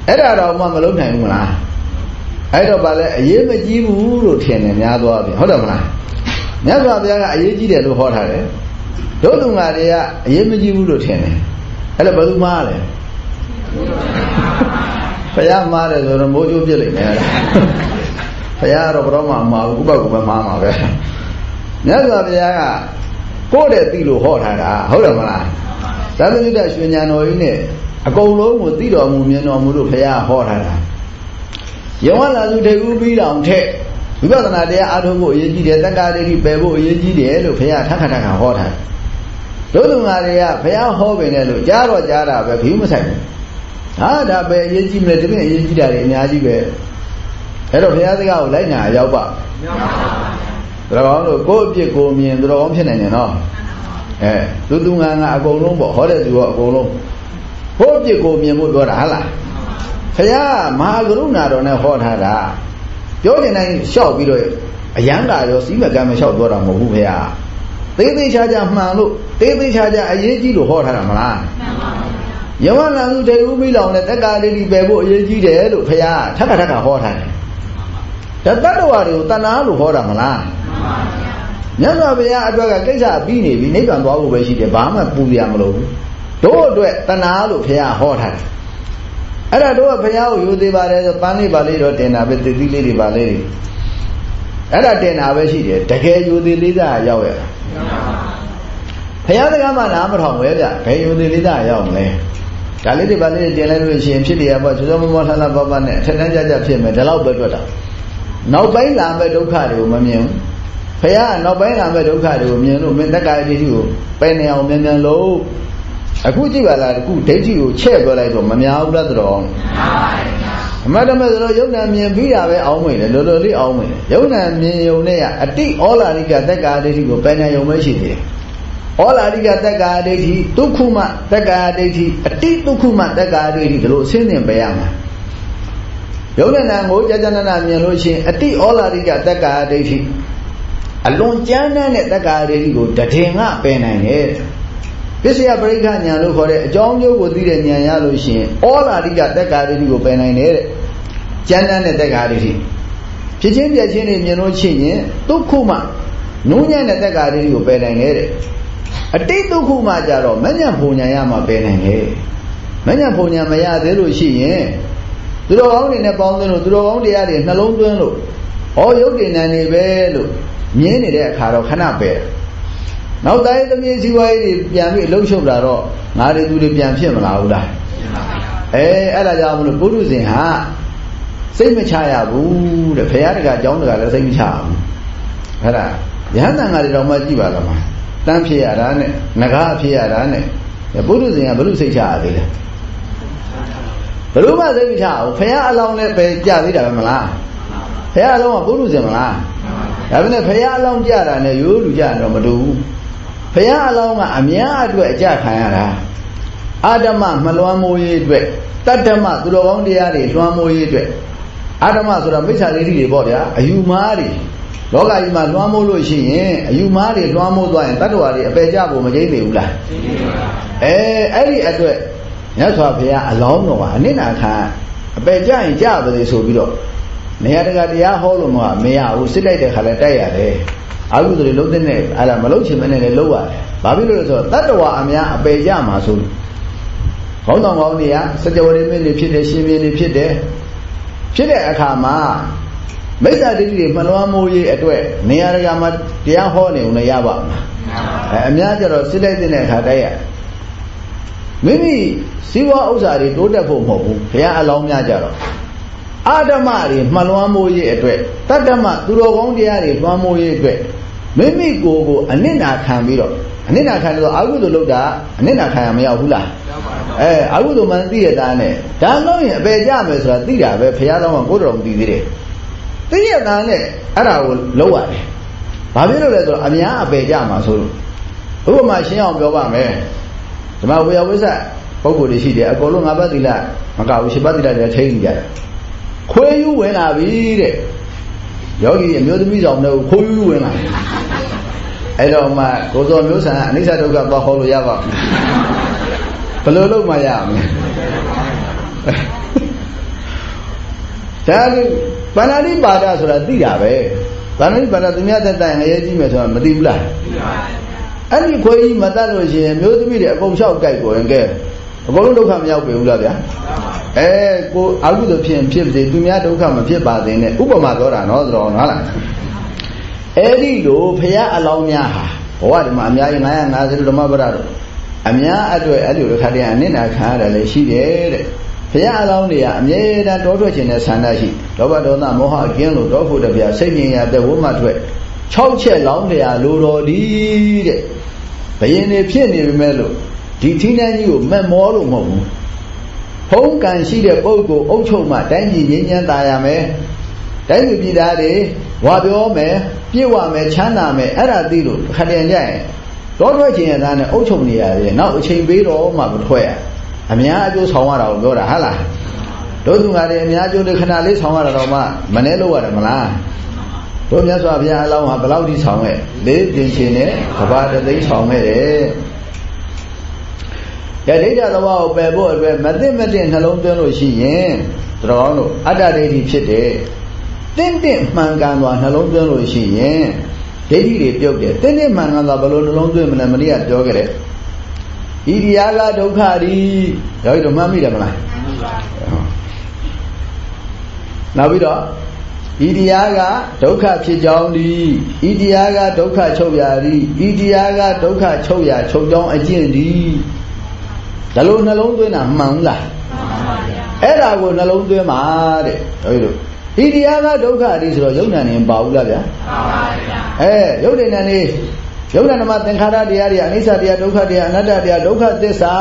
အဲ့ဒါတော့မှမလုံးနိုင်ဘူးမလားအဲ့တော့ဗာလဲအရေးမကြီးဘူးလို့ထင်တယ်များသွားပြီဟုတ်တယ်မလားမြတ်စွာဘုရားကအရေးကြီးတယ်လို့ဟောထားတယ် တို့သူငါတွေကအရေးမကြီးဘူးလို့ထင်တယ်အဲ့ဒါဘယ်သူမှားလဲဘုရားမှားတယ်ဆိုတော့မိုးချိုးပြစ်လိုက်မယ်ဘုရားကတော့ဘရောမှမှားဘူးဥပကုပဲမှားမှာပဲမြတ်စွာဘုရားကကိုယ့်တဲ့သိလို့ဟောထားတာဟုတ်တယ်မလားသာသနိတရွှေဉာဏ်တော်ကြီးနဲ့အကုန်လုံးကိုသိတော်မူမြင်တော်မူလို့ဘုရားဟောထားတာယဝလာစုထေဥပြီးတောင်ထက်ဝိပဿနာတရားအားထုတ်ဖို့အရေးကြီးတယ်တက္ကရာတိပယ်ဖို့အရေးကြီးတယ်လို့ဘုရားထပ်ခါထပ်ခါဟောထားတယ် တို့သူငါတွေကဘုရားဟောပင်တယ်လို့ကြားတော့ကြားတာပဲဘီးမဆိုင်ဘူးဟာဒါပဲအရေးကြီးမယ်တပည့်အရေးကြီးတာတွေအများကြီးပဲအဲ့တော့ဘုရားစကားကိုလိုက်နာရောက်ပါရောက်ပါဘူးတော်ကောင်းလို့ကိုယ့်အပြစ်ကိုမြင်တော်ကောင်းဖြစ်နိုင်တယ်နော်အဲသူသူငါငါအကုန်လုံးပေါ့ဟောတဲ့သူကအကုန်လုံးကိုယ့်အပြစ်ကိုမြင်ဖို့ပြောတာဟာလားဘုရားမဟာကရုဏာတော်နဲ့ဟောထားတာပြောတဲ့တိုင်းလျှောက်ပြီးတော့အယံတာရောစီးမကံမလျှောက်ပြောတာမဟုတ်ဘူးဘုရား သေးသေးချာချာမှန်လို့သေးသေးချာချာအရေးကြီးလို့ဟောထားတာမလားမှန်ပါဘူးယဝလန်သူတေဥမိလောင်နဲ့တက္ကာလိတိပယ်ဖို့အရေးကြီးတယ်လို့ဘုရားထပ်ထပ်ထပ်ဟောထားတယ်ဒါတတ္တဝါတွေကိုတဏှာလို့ဟောတာမလားမှန်ပါဘူးမြတ်စွာဘုရားအတွက်ကကိစ္စပြီးနေပြီနိဗ္ဗာန်သွားဖို့ပဲရှိတယ်ဘာမှပူရမလို့တို့အတွက်တဏှာလို့ဘုရားဟောထားတယ်အဲ့ဒါတို့ကဘုရားကိုယူသေးပါတယ်ဆိုပန်းလေးပါလေးတော့တင်တာပဲတတိလေးတွေပါလေးတွေအဲ့ဒါတင်တာပဲရှိတယ်တကယ်ယူသေးလေးသာရောက်ရတာ ဘုရားတကားမှနားမထောင်ပဲဗျဘယ်ယူသေးလေးသာရောက်မလဲဒါလေးတွေပါလေးတွေတင်လိုက်လို့ရှိရင်ဖြစ်တရားပေါ့ချောချောမောမောလှလှပပနဲ့ထက်တန်းကြကြဖြစ်မယ်ဒါတော့ပဲတွေ့တာနောက်ပိုင်းလာမဲ့ဒုက္ခတွေကိုမမြင်ဘူးဖះနောက်ပိုင်းလာမဲ့ဒုက္ခတွေကိုမြင်လို့မင်းတက္ကရာဒိဋ္ဌိကိုပယ်နေအောင်မြန်မြန်လို့အခုကြည့်ပါလားအခုဒိဋ္ဌိကိုချဲ့ပြောလိုက်တော့မများဘူးလားသတော် အမတ်တမဲ့ဆိုတော့ယုံနာမြင်ပြီးတာပဲအောင်းမွေတယ်လောလောလေးအောင်းမွေတယ်ယုံနာမြင်ယုံနဲ့ကအတိဩလာရိကတက္ကရာဒိဋ္ဌိကိုပယ်နေယုံပဲရှိသေးတယ်ဩလာရိကတက္ကာဒိဋ္ဌိဒုက္ခမတက္ကာဒိဋ္ဌိအတိဒုက္ခမတက္ကာဒိဋ္ဌိဒီလိုအစင်းသင်ပြရမှာယုံနဲ့နာကိုကြာကြာနာနာမြင်လို့ရှိရင်အတိဩလာရိကတက္ကာဒိဋ္ဌိအလွန်ကြမ်းတမ်းတဲ့တက္ကာဒိဋ္ဌိကိုတည်ငါပယ်နိုင်တယ် ပစ္စယပရိက္ခညာလို့ခေါ်တဲ့အကြောင်းကျိုးကိုသိတဲ့ဉာဏ်ရလို့ရှိရင်ဩလာရိကတက္ကာဒိဋ္ဌိကိုပယ်နိုင်တယ်တဲ့ကြမ်းတမ်းတဲ့တက္ကာဒိဋ္ဌိဖြစ်ချင်းပြချင်းတွေမြင်လို့ရှိရင်ဒုက္ခမနုညံ့တဲ့တက္ကာဒိဋ္ဌိကိုပယ်နိုင်တယ်တဲ့အတိတ်ဒုက္ခမှကြတော့မညံဖုန်ညာရမှာပယ်နိုင်တယ်မညံဖုန်ညာမရသေးလို့ရှိရင်သူတော်ကောင်းတွေနဲ့ပေါင်းသင်းလို့သူတော်ကောင်းတရားတွေနှလုံးသွင်းလို့ဩယုတ်တင်နံနေပဲလို့မြင်နေတဲ့အခါတော့ခဏပယ် နောက်တိုင်းသမီးစီဝါရေးတွေပြန်ပြီးအလုံးရှုပ်လာတော့ငါတွေသူတွေပြန်ဖြစ်မလာဘူးလားအဲအဲ့ဒါကြောင့်မလို့ပုရုဇဉ်ဟာစိတ်မချရဘူးတဲ့ဘုရားတကာအကြောင်းတကာလည်းစိတ်မချဘူးအဲ့ဒါယဟန်တန်ဃာတွေတော့မှကြည့်ပါလားမှာတန်းဖြစ်ရတာနဲ့ငကားဖြစ်ရတာနဲ့ပုရုဇဉ်ကဘလို့စိတ်ချရသေးလဲဘလို့မှစိတ်မချဘူးဖះအလောင်းနဲ့ပဲကြသေးတာပဲမလားဖះအလောင်းကပုရုဇဉ်မလားဒါပေမဲ့ဖះအလောင်းကြတာနဲ့ရိုးလူကြတော့မတူဘူး ဖះအလောင်းကအများအတွက်အကြခံရတာအာဓမမလွမ်းမိုးရေးအတွက်တတ္တမသူတော်ကောင်းတရားတွေလွှမ်းမိုးရေးအတွက်အာဓမဆိုတာမိစ္ဆာဒိဋ္ဌိတွေပေါ့ဗျာအယူမားတွေလောကကြီးမှာလွှမ်းမိုးလို့ရှိရင်အယူမားတွေလွှမ်းမိုးသွားရင်တတ္တဝါတွေအပေကြဖို့မကြိမ့်သေးဘူးလားအဲအဲ့ဒီအတွက်မြတ်စွာဘုရားအလောင်းတော်ကအနစ်နာခံအပေကြရင်ကြပါလေဆိုပြီးတော့နေရာတကာတရားဟောလို့မမရဘူးစစ်လိုက်တဲ့ခါလဲတိုက်ရတယ် အာဟုတွေလုံးတဲ့နဲ့အဲ့ဒါမလုံးချင်မနဲ့လည်းလုံးရတယ်ဘာဖြစ်လို့လဲဆိုတော့တတ္တဝါအများအပေကြမှာဆိုလို့ခေါင်းဆောင်ကောင်းတွေကစကြဝဠာမင်းတွေဖြစ်တယ်ရှင်မင်းတွေဖြစ်တယ်ဖြစ်တဲ့အခါမှာမိစ္ဆာဒိဋ္ဌိတွေမလွှမ်းမိုးရေးအတွက်နေရာတကာမှာတရားဟောနေုံနဲ့ရပါမလားအဲအများကြတော့စစ်လိုက်တဲ့အခါတိုက်ရမိမိစီဝါဥစ္စာတွေတိုးတက်ဖို့မဟုတ်ဘူးဘုရားအလောင်းများကြတော့အာဓမတွေမှလွှမ်းမိုးရေးအတွက်တတ္တမသူတော်ကောင်းတရားတွေလွှမ်းမိုးရေးအတွက် မိမိကိုယ်ကိုအနစ်နာခံပြီးတော့အနစ်နာခံလို့အာဟုသို့လောက်တာအနစ်နာခံရမရောက်ဘူးလားအဲအာဟုသို့မှသိရတာနဲ့ဒါလို့ရင်အပေကြမယ်ဆိုတာသိတာပဲဘုရားတော်ကကိုယ်တော်သိသေးတယ်သိရတာနဲ့အဲ့ဒါကိုလုံးရတယ်ဘာဖြစ်လို့လဲဆိုတော့အများအပေကြမှာဆိုလို့ဥပမာရှင်းအောင်ပြောပါမယ်ဓမ္မဝေယဝိဇ္ဇပုဂ္ဂိုလ်တွေရှိတယ်အကုန်လုံးငါးပါးသီလမကဘူးရှစ်ပါးသီလတွေထိန်းနေကြတယ်ခွေးယူဝင်လာပြီတဲ့ ယောဂီအမျိုးသမီးဆောင်တို့ခွေးယူဝင်လာအဲ့တော့မှကိုစောမျိုးဆန်အနိစ္စဒုက္ခသွားဟောလို့ရပါဘယ်လိုလုပ်မှရမလဲဒါဗန္နာတိပါဒဆိုတာသိတာပဲဗန္နာတိပါဒသူများသက်တိုင်ငရဲကြီးမယ်ဆိုတာမသိဘူးလားသိပါဘူးအဲ့ဒီခွေးကြီးမတတ်လို့ရှိရင်မျိုးသမီးတွေအကုန်လျှောက်ကြိုက်ကိုရင်ကဲ အကုန်လုံးဒုက္ခမရောက်ပြီဘူးလားဗျာအဲကိုအာဟုသို့ဖြစ်ဖြစ်စေသူများဒုက္ခမဖြစ်ပါစေနဲ့ဥပမာပြောတာနော်သတော်ဟုတ်လားအဲ့ဒီလိုဖရာအလောင်းများဟာဘဝဒီမှာအများကြီး950ဓမ္မပဒတော့အများအတွက်အဲ့ဒီလိုခါတည်းအနစ်နာခံရတယ်လေရှိတယ်တဲ့ဘုရားအလောင်းတွေကအမြဲတမ်းတောထွက်ခြင်းနဲ့ဆန္ဒရှိလောဘဒေါသမောဟအကင်းလို့တောဖို့တပြစိတ်ငြိမ်ရတဲ့ဝိမထွက်6ချက်လောင်းတရားလိုတော်ဒီတဲ့ဘယင်နေဖြစ်နေပြီမဲ့လို့ ဒီထင်းတန်းကြီးကိုမက်မောလို့မဟုတ်ဘူးဖုံးကံရှိတဲ့ပုဂ္ဂိုလ်အုပ်ချုပ်မှတိုင်းပြည်ငြိမ်းချမ်းသာရမယ်တိုင်းပြည်ပြည်သားတွေဝါပြောမယ်ပြည့်ဝမယ်ချမ်းသာမယ်အဲ့ဒါသိလို့ခက်တယ်ကြရင်တောထွက်ခြင်းရသားနဲ့အုပ်ချုပ်နေရတယ်နောက်အချိန်ပေးတော့မှမထွက်ရအများအကျိုးဆောင်ရတာကိုပြောတာဟုတ်လားတို့သူငါတွေအများအကျိုးတွေခဏလေးဆောင်ရတာတော့မှမနှဲလို့ရတယ်မလားတို့မြတ်စွာဘုရားအလောင်းဟာဘယ်လောက်ထိဆောင်ခဲ့လေးပြင်ချင်းနဲ့ကဘာတသိန်းဆောင်ခဲ့တယ် ကဲဒိဋ္ဌသဘောကိုပယ်ဖို့အတွက်မသိမသိနှလုံးသွင်းလို့ရှိရင်တော်ကောင်းလို့အတ္တဒိဋ္ဌိဖြစ်တယ်တင့်တင့်မှန်ကန်စွာနှလုံးသွင်းလို့ရှိရင်ဒိဋ္ဌိတွေပြုတ်တယ်တင့်တင့်မှန်ကန်စွာဘယ်လိုနှလုံးသွင်းမလဲမနေ့ကပြောခဲ့တယ်ဣရိယာကဒုက္ခရီဒါပြီးတော့မှတ်မိတယ်မလားနောက်ပြီးတော့ဣရိယာကဒုက္ခဖြစ်ကြောင်းဒီဣရိယာကဒုက္ခချုပ်ရာဒီဣရိယာကဒုက္ခချုပ်ရာချုပ်ကြောင်းအကျင့်ဒီ ဒါလို့နှလုံးသွင်းတာမှန်ဘူးလားအဲ့ဒါကိုနှလုံးသွင်းပါတဲ့တို့တို့ဒီတရားကဒုက္ခအတိဆိုတော့ယုံနာနေပါဘူးလားဗျာအဲယုတ်တယ်နေယုတ်နာမှာသင်္ခါရတရားတွေအနိစ္စတရားဒုက္ခတရားအနတ္တတရားဒုက္ခသစ္စာ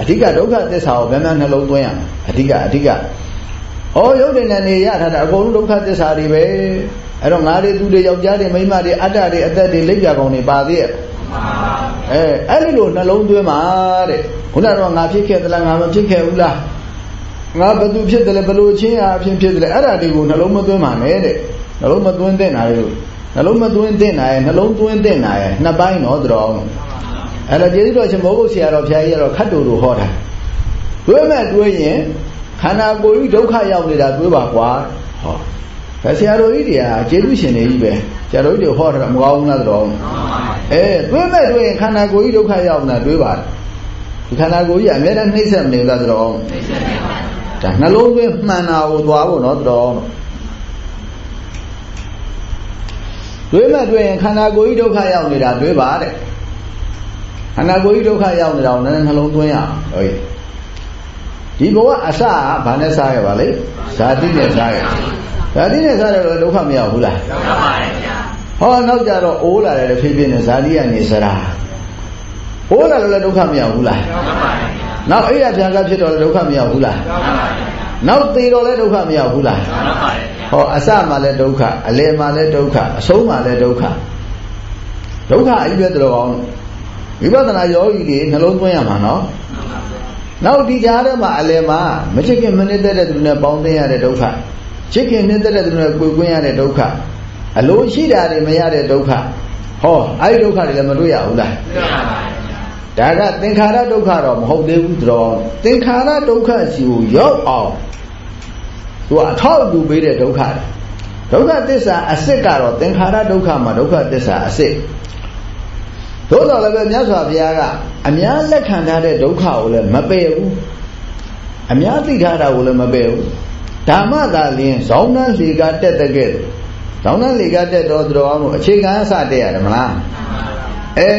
အဓိကဒုက္ခသစ္စာကိုဘယ်မှနှလုံးသွင်းရအဓိကအဓိကဩယုတ်တယ်နေရထားတာအကုန်လုံးဒုက္ခသစ္စာတွေပဲအဲ့တော့ငါတွေသူတွေယောက်ျားတွေမိန်းမတွေအတ္တတွေအသက်တွေလက်ပြကောင်တွေပါသေးရဲ့ အဲအဲ့ဒီလိုနှလုံးသွင်းပါတဲ့ခုနကတော့ငါဖြစ်ခဲ့သလားငါမဖြစ်ခဲ့ဘူးလားငါဘယ်သူဖြစ်တယ်လဲဘလို့ချင်းအားဖြင့်ဖြစ်တယ်လဲအဲ့ဒါတွေကိုနှလုံးမသွင်းပါနဲ့တဲ့နှလုံးမသွင်းတဲ့နာလို့နှလုံးမသွင်းတဲ့နာရဲ့နှလုံးသွင်းတဲ့နာရဲ့နှစ်ပိုင်းတော့တော်အဲ့ဒါကျေးဇူးတော်ရှင်မိုးဘုဆရာတော်ဘုရားကြီးကတော့ခတ်တူတူဟောတာတွေးမဲ့တွေးရင်ခန္ဓာကိုယ်ကြီးဒုက္ခရောက်နေတာတွေးပါကွာဟောဒါဆရာတော်ကြီးတွေကကျေးဇူးရှင်တွေကြီးပဲ ဆရာတော်ကြီးတွေဟောတာမကောင်းဘူးလားတော်အဲတွေးမဲ့တွေးရင်ခန္ဓာကိုယ်ကြီးဒုက္ခရောက်နေတာတွေးပါဒီခန္ဓာကိုယ်ကြီးအများနဲ့နှိမ့်ဆက်မနေဘူးလားတော်နှိမ့်ဆက်နေပါဒါနှလုံးသွင်းမှန်တာကိုသွားဖို့နော်တော်တွေးမဲ့တွေးရင်ခန္ဓာကိုယ်ကြီးဒုက္ခရောက်နေတာတွေးပါတဲ့ခန္ဓာကိုယ်ကြီးဒုက္ခရောက်နေတာကိုလည်းနှလုံးသွင်းရအောင်ဟုတ်ရဲ့ဒီဘဝအစကဘာနဲ့စားရပါလဲဇာတိနဲ့စားရ ဇာတိနဲ့စားရတော့ဒုက္ခမရောက်ဘူးလားရောက်ပါရဲ့ဗျာဟောနောက်ကြတော့အိုးလာတယ်ဖြစ်ဖြစ်နဲ့ဇာတိကနေစရာအိုးလာလို့လည်းဒုက္ခမရောက်ဘူးလားရောက်ပါရဲ့ဗျာနောက်အိရပြန်ကဖြစ်တော့လည်းဒုက္ခမရောက်ဘူးလားရောက်ပါရဲ့ဗျာနောက်သေတော့လည်းဒုက္ခမရောက်ဘူးလားရောက်ပါရဲ့ဗျာဟောအစမှလည်းဒုက္ခအလယ်မှလည်းဒုက္ခအဆုံးမှလည်းဒုက္ခဒုက္ခအကြီးပဲတော်အောင်ဝိပဿနာယောဂီတွေနှလုံးသွင်းရမှာနော်နောက်ဒီကြားထဲမှာအလယ်မှာမချစ်ခင်မနစ်သက်တဲ့သူနဲ့ပေါင်းသိရတဲ့ဒုက္ခ ချစ်ခင်နစ်သက်တဲ့သူနဲ့ကိုယ်ကွင်းရတဲ့ဒုက္ခအလိုရှိတာတွေမရတဲ့ဒုက္ခဟောအဲ့ဒီဒုက္ခတွေလည်းမတွေ့ရဘူးလားတွေ့ရပါဘူးဒါကသင်္ခါရဒုက္ခတော့မဟုတ်သေးဘူးတော်သင်္ခါရဒုက္ခစီကိုရောက်အောင်သူကအထောက်အကူပေးတဲ့ဒုက္ခဒုက္ခသစ္စာအစစ်ကတော့သင်္ခါရဒုက္ခမှာဒုက္ခသစ္စာအစစ်သို့တော်လည်းပဲမြတ်စွာဘုရားကအများလက်ခံထားတဲ့ဒုက္ခကိုလည်းမပယ်ဘူးအများသိထားတာကိုလည်းမပယ်ဘူး ဓမ္မသာလင်းဇောင်းနှန်းလေကတက်တဲ့ကဲ့သို့ဇောင်းနှန်းလေကတက်တော်တော်အောင်အခြေခံအစတက်ရတယ်မလားအဲ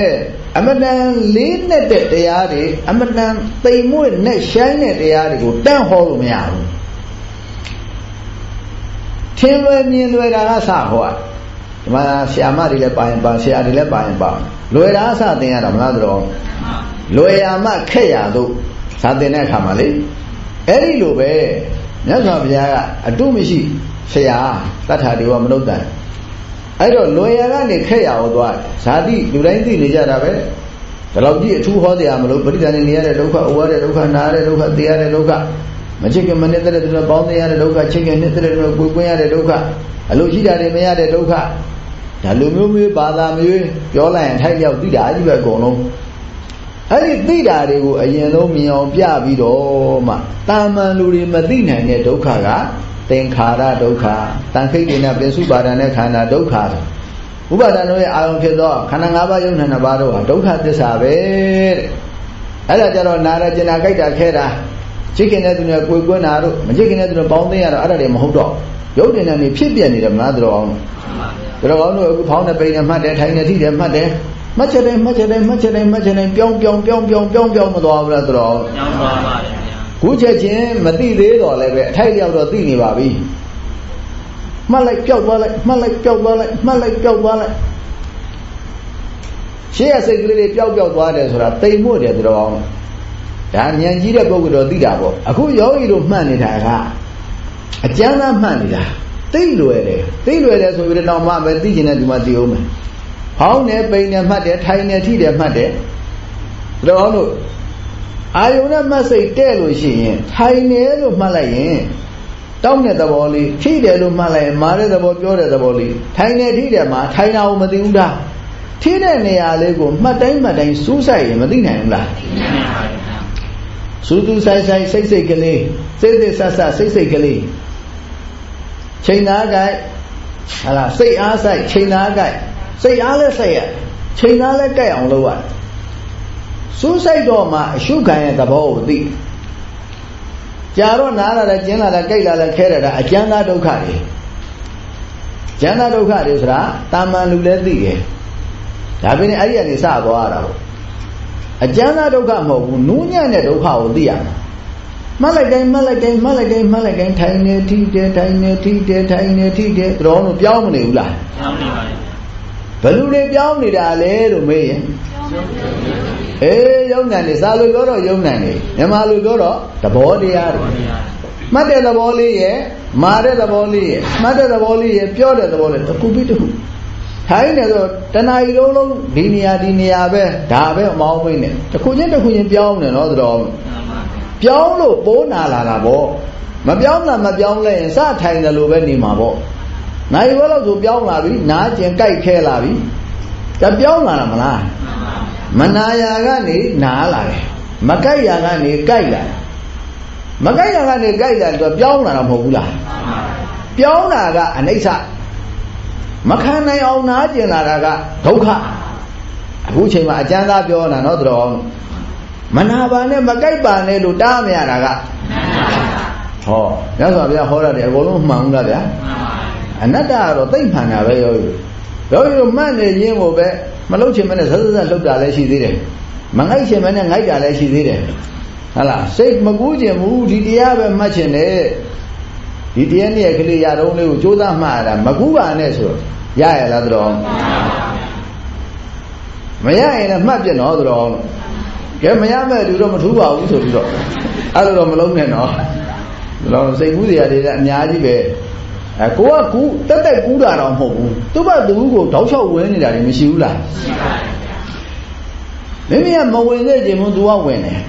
အမတန်လေးနဲ့တဲ့တရားတွေအမတန်သိမ်မွေ့နဲ့ရှိုင်းတဲ့တရားတွေကိုတန့်ဟောလို့မရဘူးထင်လွယ်မြင်လွယ်တာကစဟောဒီမှာဆရာမတွေလည်းပါရင်ပါဆရာတွေလည်းပါရင်ပါလွယ်တာအစသင်ရတာမလားတော်လွယ်ရမှခက်ရတို့ဇာသင်တဲ့အခါမှာလေအဲ့ဒီလိုပဲ မြတ်စွာဘုရားကအတုမရှိဆရာတတ်ထာတွေဝမနုဿန်အဲ့တော့လွယ်ရကနေခက်ရအောင်သွားဇာတိလူတိုင်းသိနေကြတာပဲဒါတော့ကြည့်အထူးဟောတရားမလို့ပရိသတ်နေရတဲ့ဒုက္ခအိုရတဲ့ဒုက္ခနာရတဲ့ဒုက္ခသိရတဲ့ဒုက္ခမချစ်ခင်မနစ်တဲ့တဲ့ပေါင်းသိရတဲ့ဒုက္ခချစ်ခင်နှစ်တဲ့တဲ့ကိုယ်ကွင်းရတဲ့ဒုက္ခအလိုရှိတာတွေမရတဲ့ဒုက္ခဒါလူမျိုးမျိုးဘာသာမျိုးပြောလိုက်ရင်ထိုက်ရောက်သိတာကြီးပဲအကုန်လုံး အဲ့ဒီသိတာတွေကိုအရင်ဆုံးမြင်အောင်ပြပြီးတော့မှတာမန်လူတွေမသိနိုင်တဲ့ဒုက္ခကသင်္ခါရဒုက္ခတန်ခိတ်တွေနဲ့ပင်စုပါဒံနဲ့ခန္ဓာဒုက္ခဥပါဒံတို့ရဲ့အာရုံဖြစ်သောခန္ဓာ၅ပါးယုံနာ၅ပါးတို့ဟာဒုက္ခသစ္စာပဲတဲ့အဲ့ဒါကြတော့နာရကျင်နာကြိုက်တာခဲတာချစ်ခင်တဲ့သူနဲ့ကိုယ်ကွန်းတာတို့မချစ်ခင်တဲ့သူနဲ့ပေါင်းသိရတော့အဲ့ဒါတွေမဟုတ်တော့ရုပ်တင်နေဖြစ်ပြနေတယ်မလားတော်အောင်တော်ကောင်းတို့အခုဖောင်းတဲ့ပိန်နဲ့မှတ်တယ်ထိုင်နေထိတယ်မှတ်တယ် မှတ်ချက်တိုင်းမှတ်ချက်တိုင်းမှတ်ချက်တိုင်းမှတ်ချက်တိုင်းပြောင်းပြောင်းပြောင်းပြောင်းပြောင်းပြောင်းမသွားဘူးလားတော်ပြောင်းသွားပါတယ်ဗျာခုချက်ချင်းမသိသေးတော့လည်းပဲအထိုက်လျောက်တော့သိနေပါပြီမှတ်လိုက်ပျောက်သွားလိုက်မှတ်လိုက်ပျောက်သွားလိုက်မှတ်လိုက်ပျောက်သွားလိုက်ရှေ့ရစိတ်ကလေးတွေပျောက်ပျောက်သွားတယ်ဆိုတာတိမ်မို့တယ်တော်အောင်ဒါဉာဏ်ကြီးတဲ့ပုဂ္ဂိုလ်တော့သိတာပေါ့အခုယောဂီတို့မှတ်နေတာကအကျမ်းသားမှတ်နေတာသိလွယ်တယ်သိလွယ်တယ်ဆိုပြီးတော့မှပဲသိကျင်တဲ့ဒီမှာသိအောင်မယ် ဟောင်းနေပိန်နေမှတ်တယ်ထိုင်နေထိတယ်မှတ်တယ်တော့လို့အာယုန်နဲ့မှတ်စိတ်တဲ့လို့ရှိရင်ထိုင်နေလို့မှတ်လိုက်ရင်တောင်းတဲ့သဘောလေးထိတယ်လို့မှတ်လိုက်ရင်မာတဲ့သဘောပြောတဲ့သဘောလေးထိုင်နေထိတယ်မှာထိုင်တာကိုမသိဘူးလားထိတဲ့နေရာလေးကိုမှတ်တိုင်းမှတ်တိုင်းစူးစိုက်ရင်မသိနိုင်ဘူးလားသိနိုင်ပါဘူးစူးစူးဆိုင်ဆိုင်စိတ်စိတ်ကလေးစိတ်စိတ်ဆတ်ဆတ်စိတ်စိတ်ကလေးချိန်သားကြိုက်ဟာလားစိတ်အားဆိုင်ချိန်သားကြိုက် စိတ်အားလည်းဆိုင်ရချိန်သားလည်းကြိုက်အောင်လုပ်ရတယ်စူးစိုက်တော့မှအရှုခံရဲ့သဘောကိုသိကြာတော့နားလာတယ်ကျင်းလာတယ်ကြိုက်လာတယ်ခဲတယ်ဒါအကျမ်းသာဒုက္ခတွေကျမ်းသာဒုက္ခတွေဆိုတာတာမန်လူလည်းသိတယ်ဒါပေမဲ့အဲ့ဒီကနေစသွားရတာပေါ့အကျမ်းသာဒုက္ခမဟုတ်ဘူးနူးညံ့တဲ့ဒုက္ခကိုသိရမှာမှတ်လိုက်တိုင်းမှတ်လိုက်တိုင်းမှတ်လိုက်တိုင်းမှတ်လိုက်တိုင်းထိုင်နေထိတယ်ထိုင်နေထိတယ်ထိုင်နေထိတယ်တော်တို့ပြောင်းမနေဘူးလား
ပြောင်းနေပါဘူး
ဘယ်လိုတွေပြောင်းနေတာလဲလို့မေးရင်အေးယုံနံနေစာလို့ပြောတော့ယုံနံနေမြန်မာလိုပြောတော့သဘောတရားတွေမှတ်တဲ့သဘောလေးရဲ့မာတဲ့သဘောလေးရဲ့မှတ်တဲ့သဘောလေးရဲ့ပြောတဲ့သဘောလေးတစ်ခုပြီးတစ်ခုထိုင်းနေဆိုတဏှာကြီးလုံးလုံးဒီနေရာဒီနေရာပဲဒါပဲအမောင်းမင်းနဲ့တစ်ခုချင်းတစ်ခုချင်းပြောင်းနေတော့တော်ပြောင်းလို့ပိုးနာလာတာပေါ့မပြောင်းတာမပြောင်းလဲရင်စထိုင်တယ်လို့ပဲနေမှာပေါ့ နိုင်ဘဲလို့ဆိုပြောင်းလာပြီနားကျင်ကြိုက်ခဲလာပြီတပြောင်းလာတာမလားမနာယာကနေနားလာတယ်မကြိုက်ရာကနေကြိုက်လာမကြိုက်ရာကနေကြိုက်လာတော့ပြောင်းလာတာမဟုတ်ဘူးလားပြောင်းတာကအနိစ္စမခံနိုင်အောင်နားကျင်လာတာကဒုက္ခအခုချိန်မှာအကျမ်းသားပြောတာနော်တော်မနာပါနဲ့မကြိုက်ပါနဲ့လို့တားမရတာကဟောမြတ်စွာဘုရားဟောတာတွေအကုန်လုံးမှန်ဘူးလားဗျာ အနတ္တကတော့သိမ့်မှန်တာပဲရောရောရောမှတ်နေခြင်းကိုပဲမလုတ်ချင်မနဲ့ဆက်ဆက်လှုပ်တာလည်းရှိသေးတယ်မငိုက်ချင်မနဲ့ငိုက်တာလည်းရှိသေးတယ်ဟလားစိတ်မကူးခြင်းဘူးဒီတရားပဲမှတ်ချင်တယ်ဒီတရားနဲ့ကလေးရတော့လေးကိုကြိုးစားမှတ်ရတာမကူးပါနဲ့ဆိုရရလားတော်မရရင်လည်းမှတ်ပြတော့တော်ကဲမရမဲ့သူတော့မထူးပါဘူးဆိုပြီးတော့အဲ့လိုတော့မလုံးနဲ့နော်ဒီလိုစိတ်ကူးစရာတွေကအများကြီးပဲ အဲကိုကကူတက်တက်ကူးတာတော့မဟုတ်ဘူးသူ့ဘသူကိုတောက်လျှောက်ဝင်နေတာတွေမရှိဘူးလားရှိပါဘူးမိမိကမဝင်သေးခြင်းမို့သူကဝင်တယ်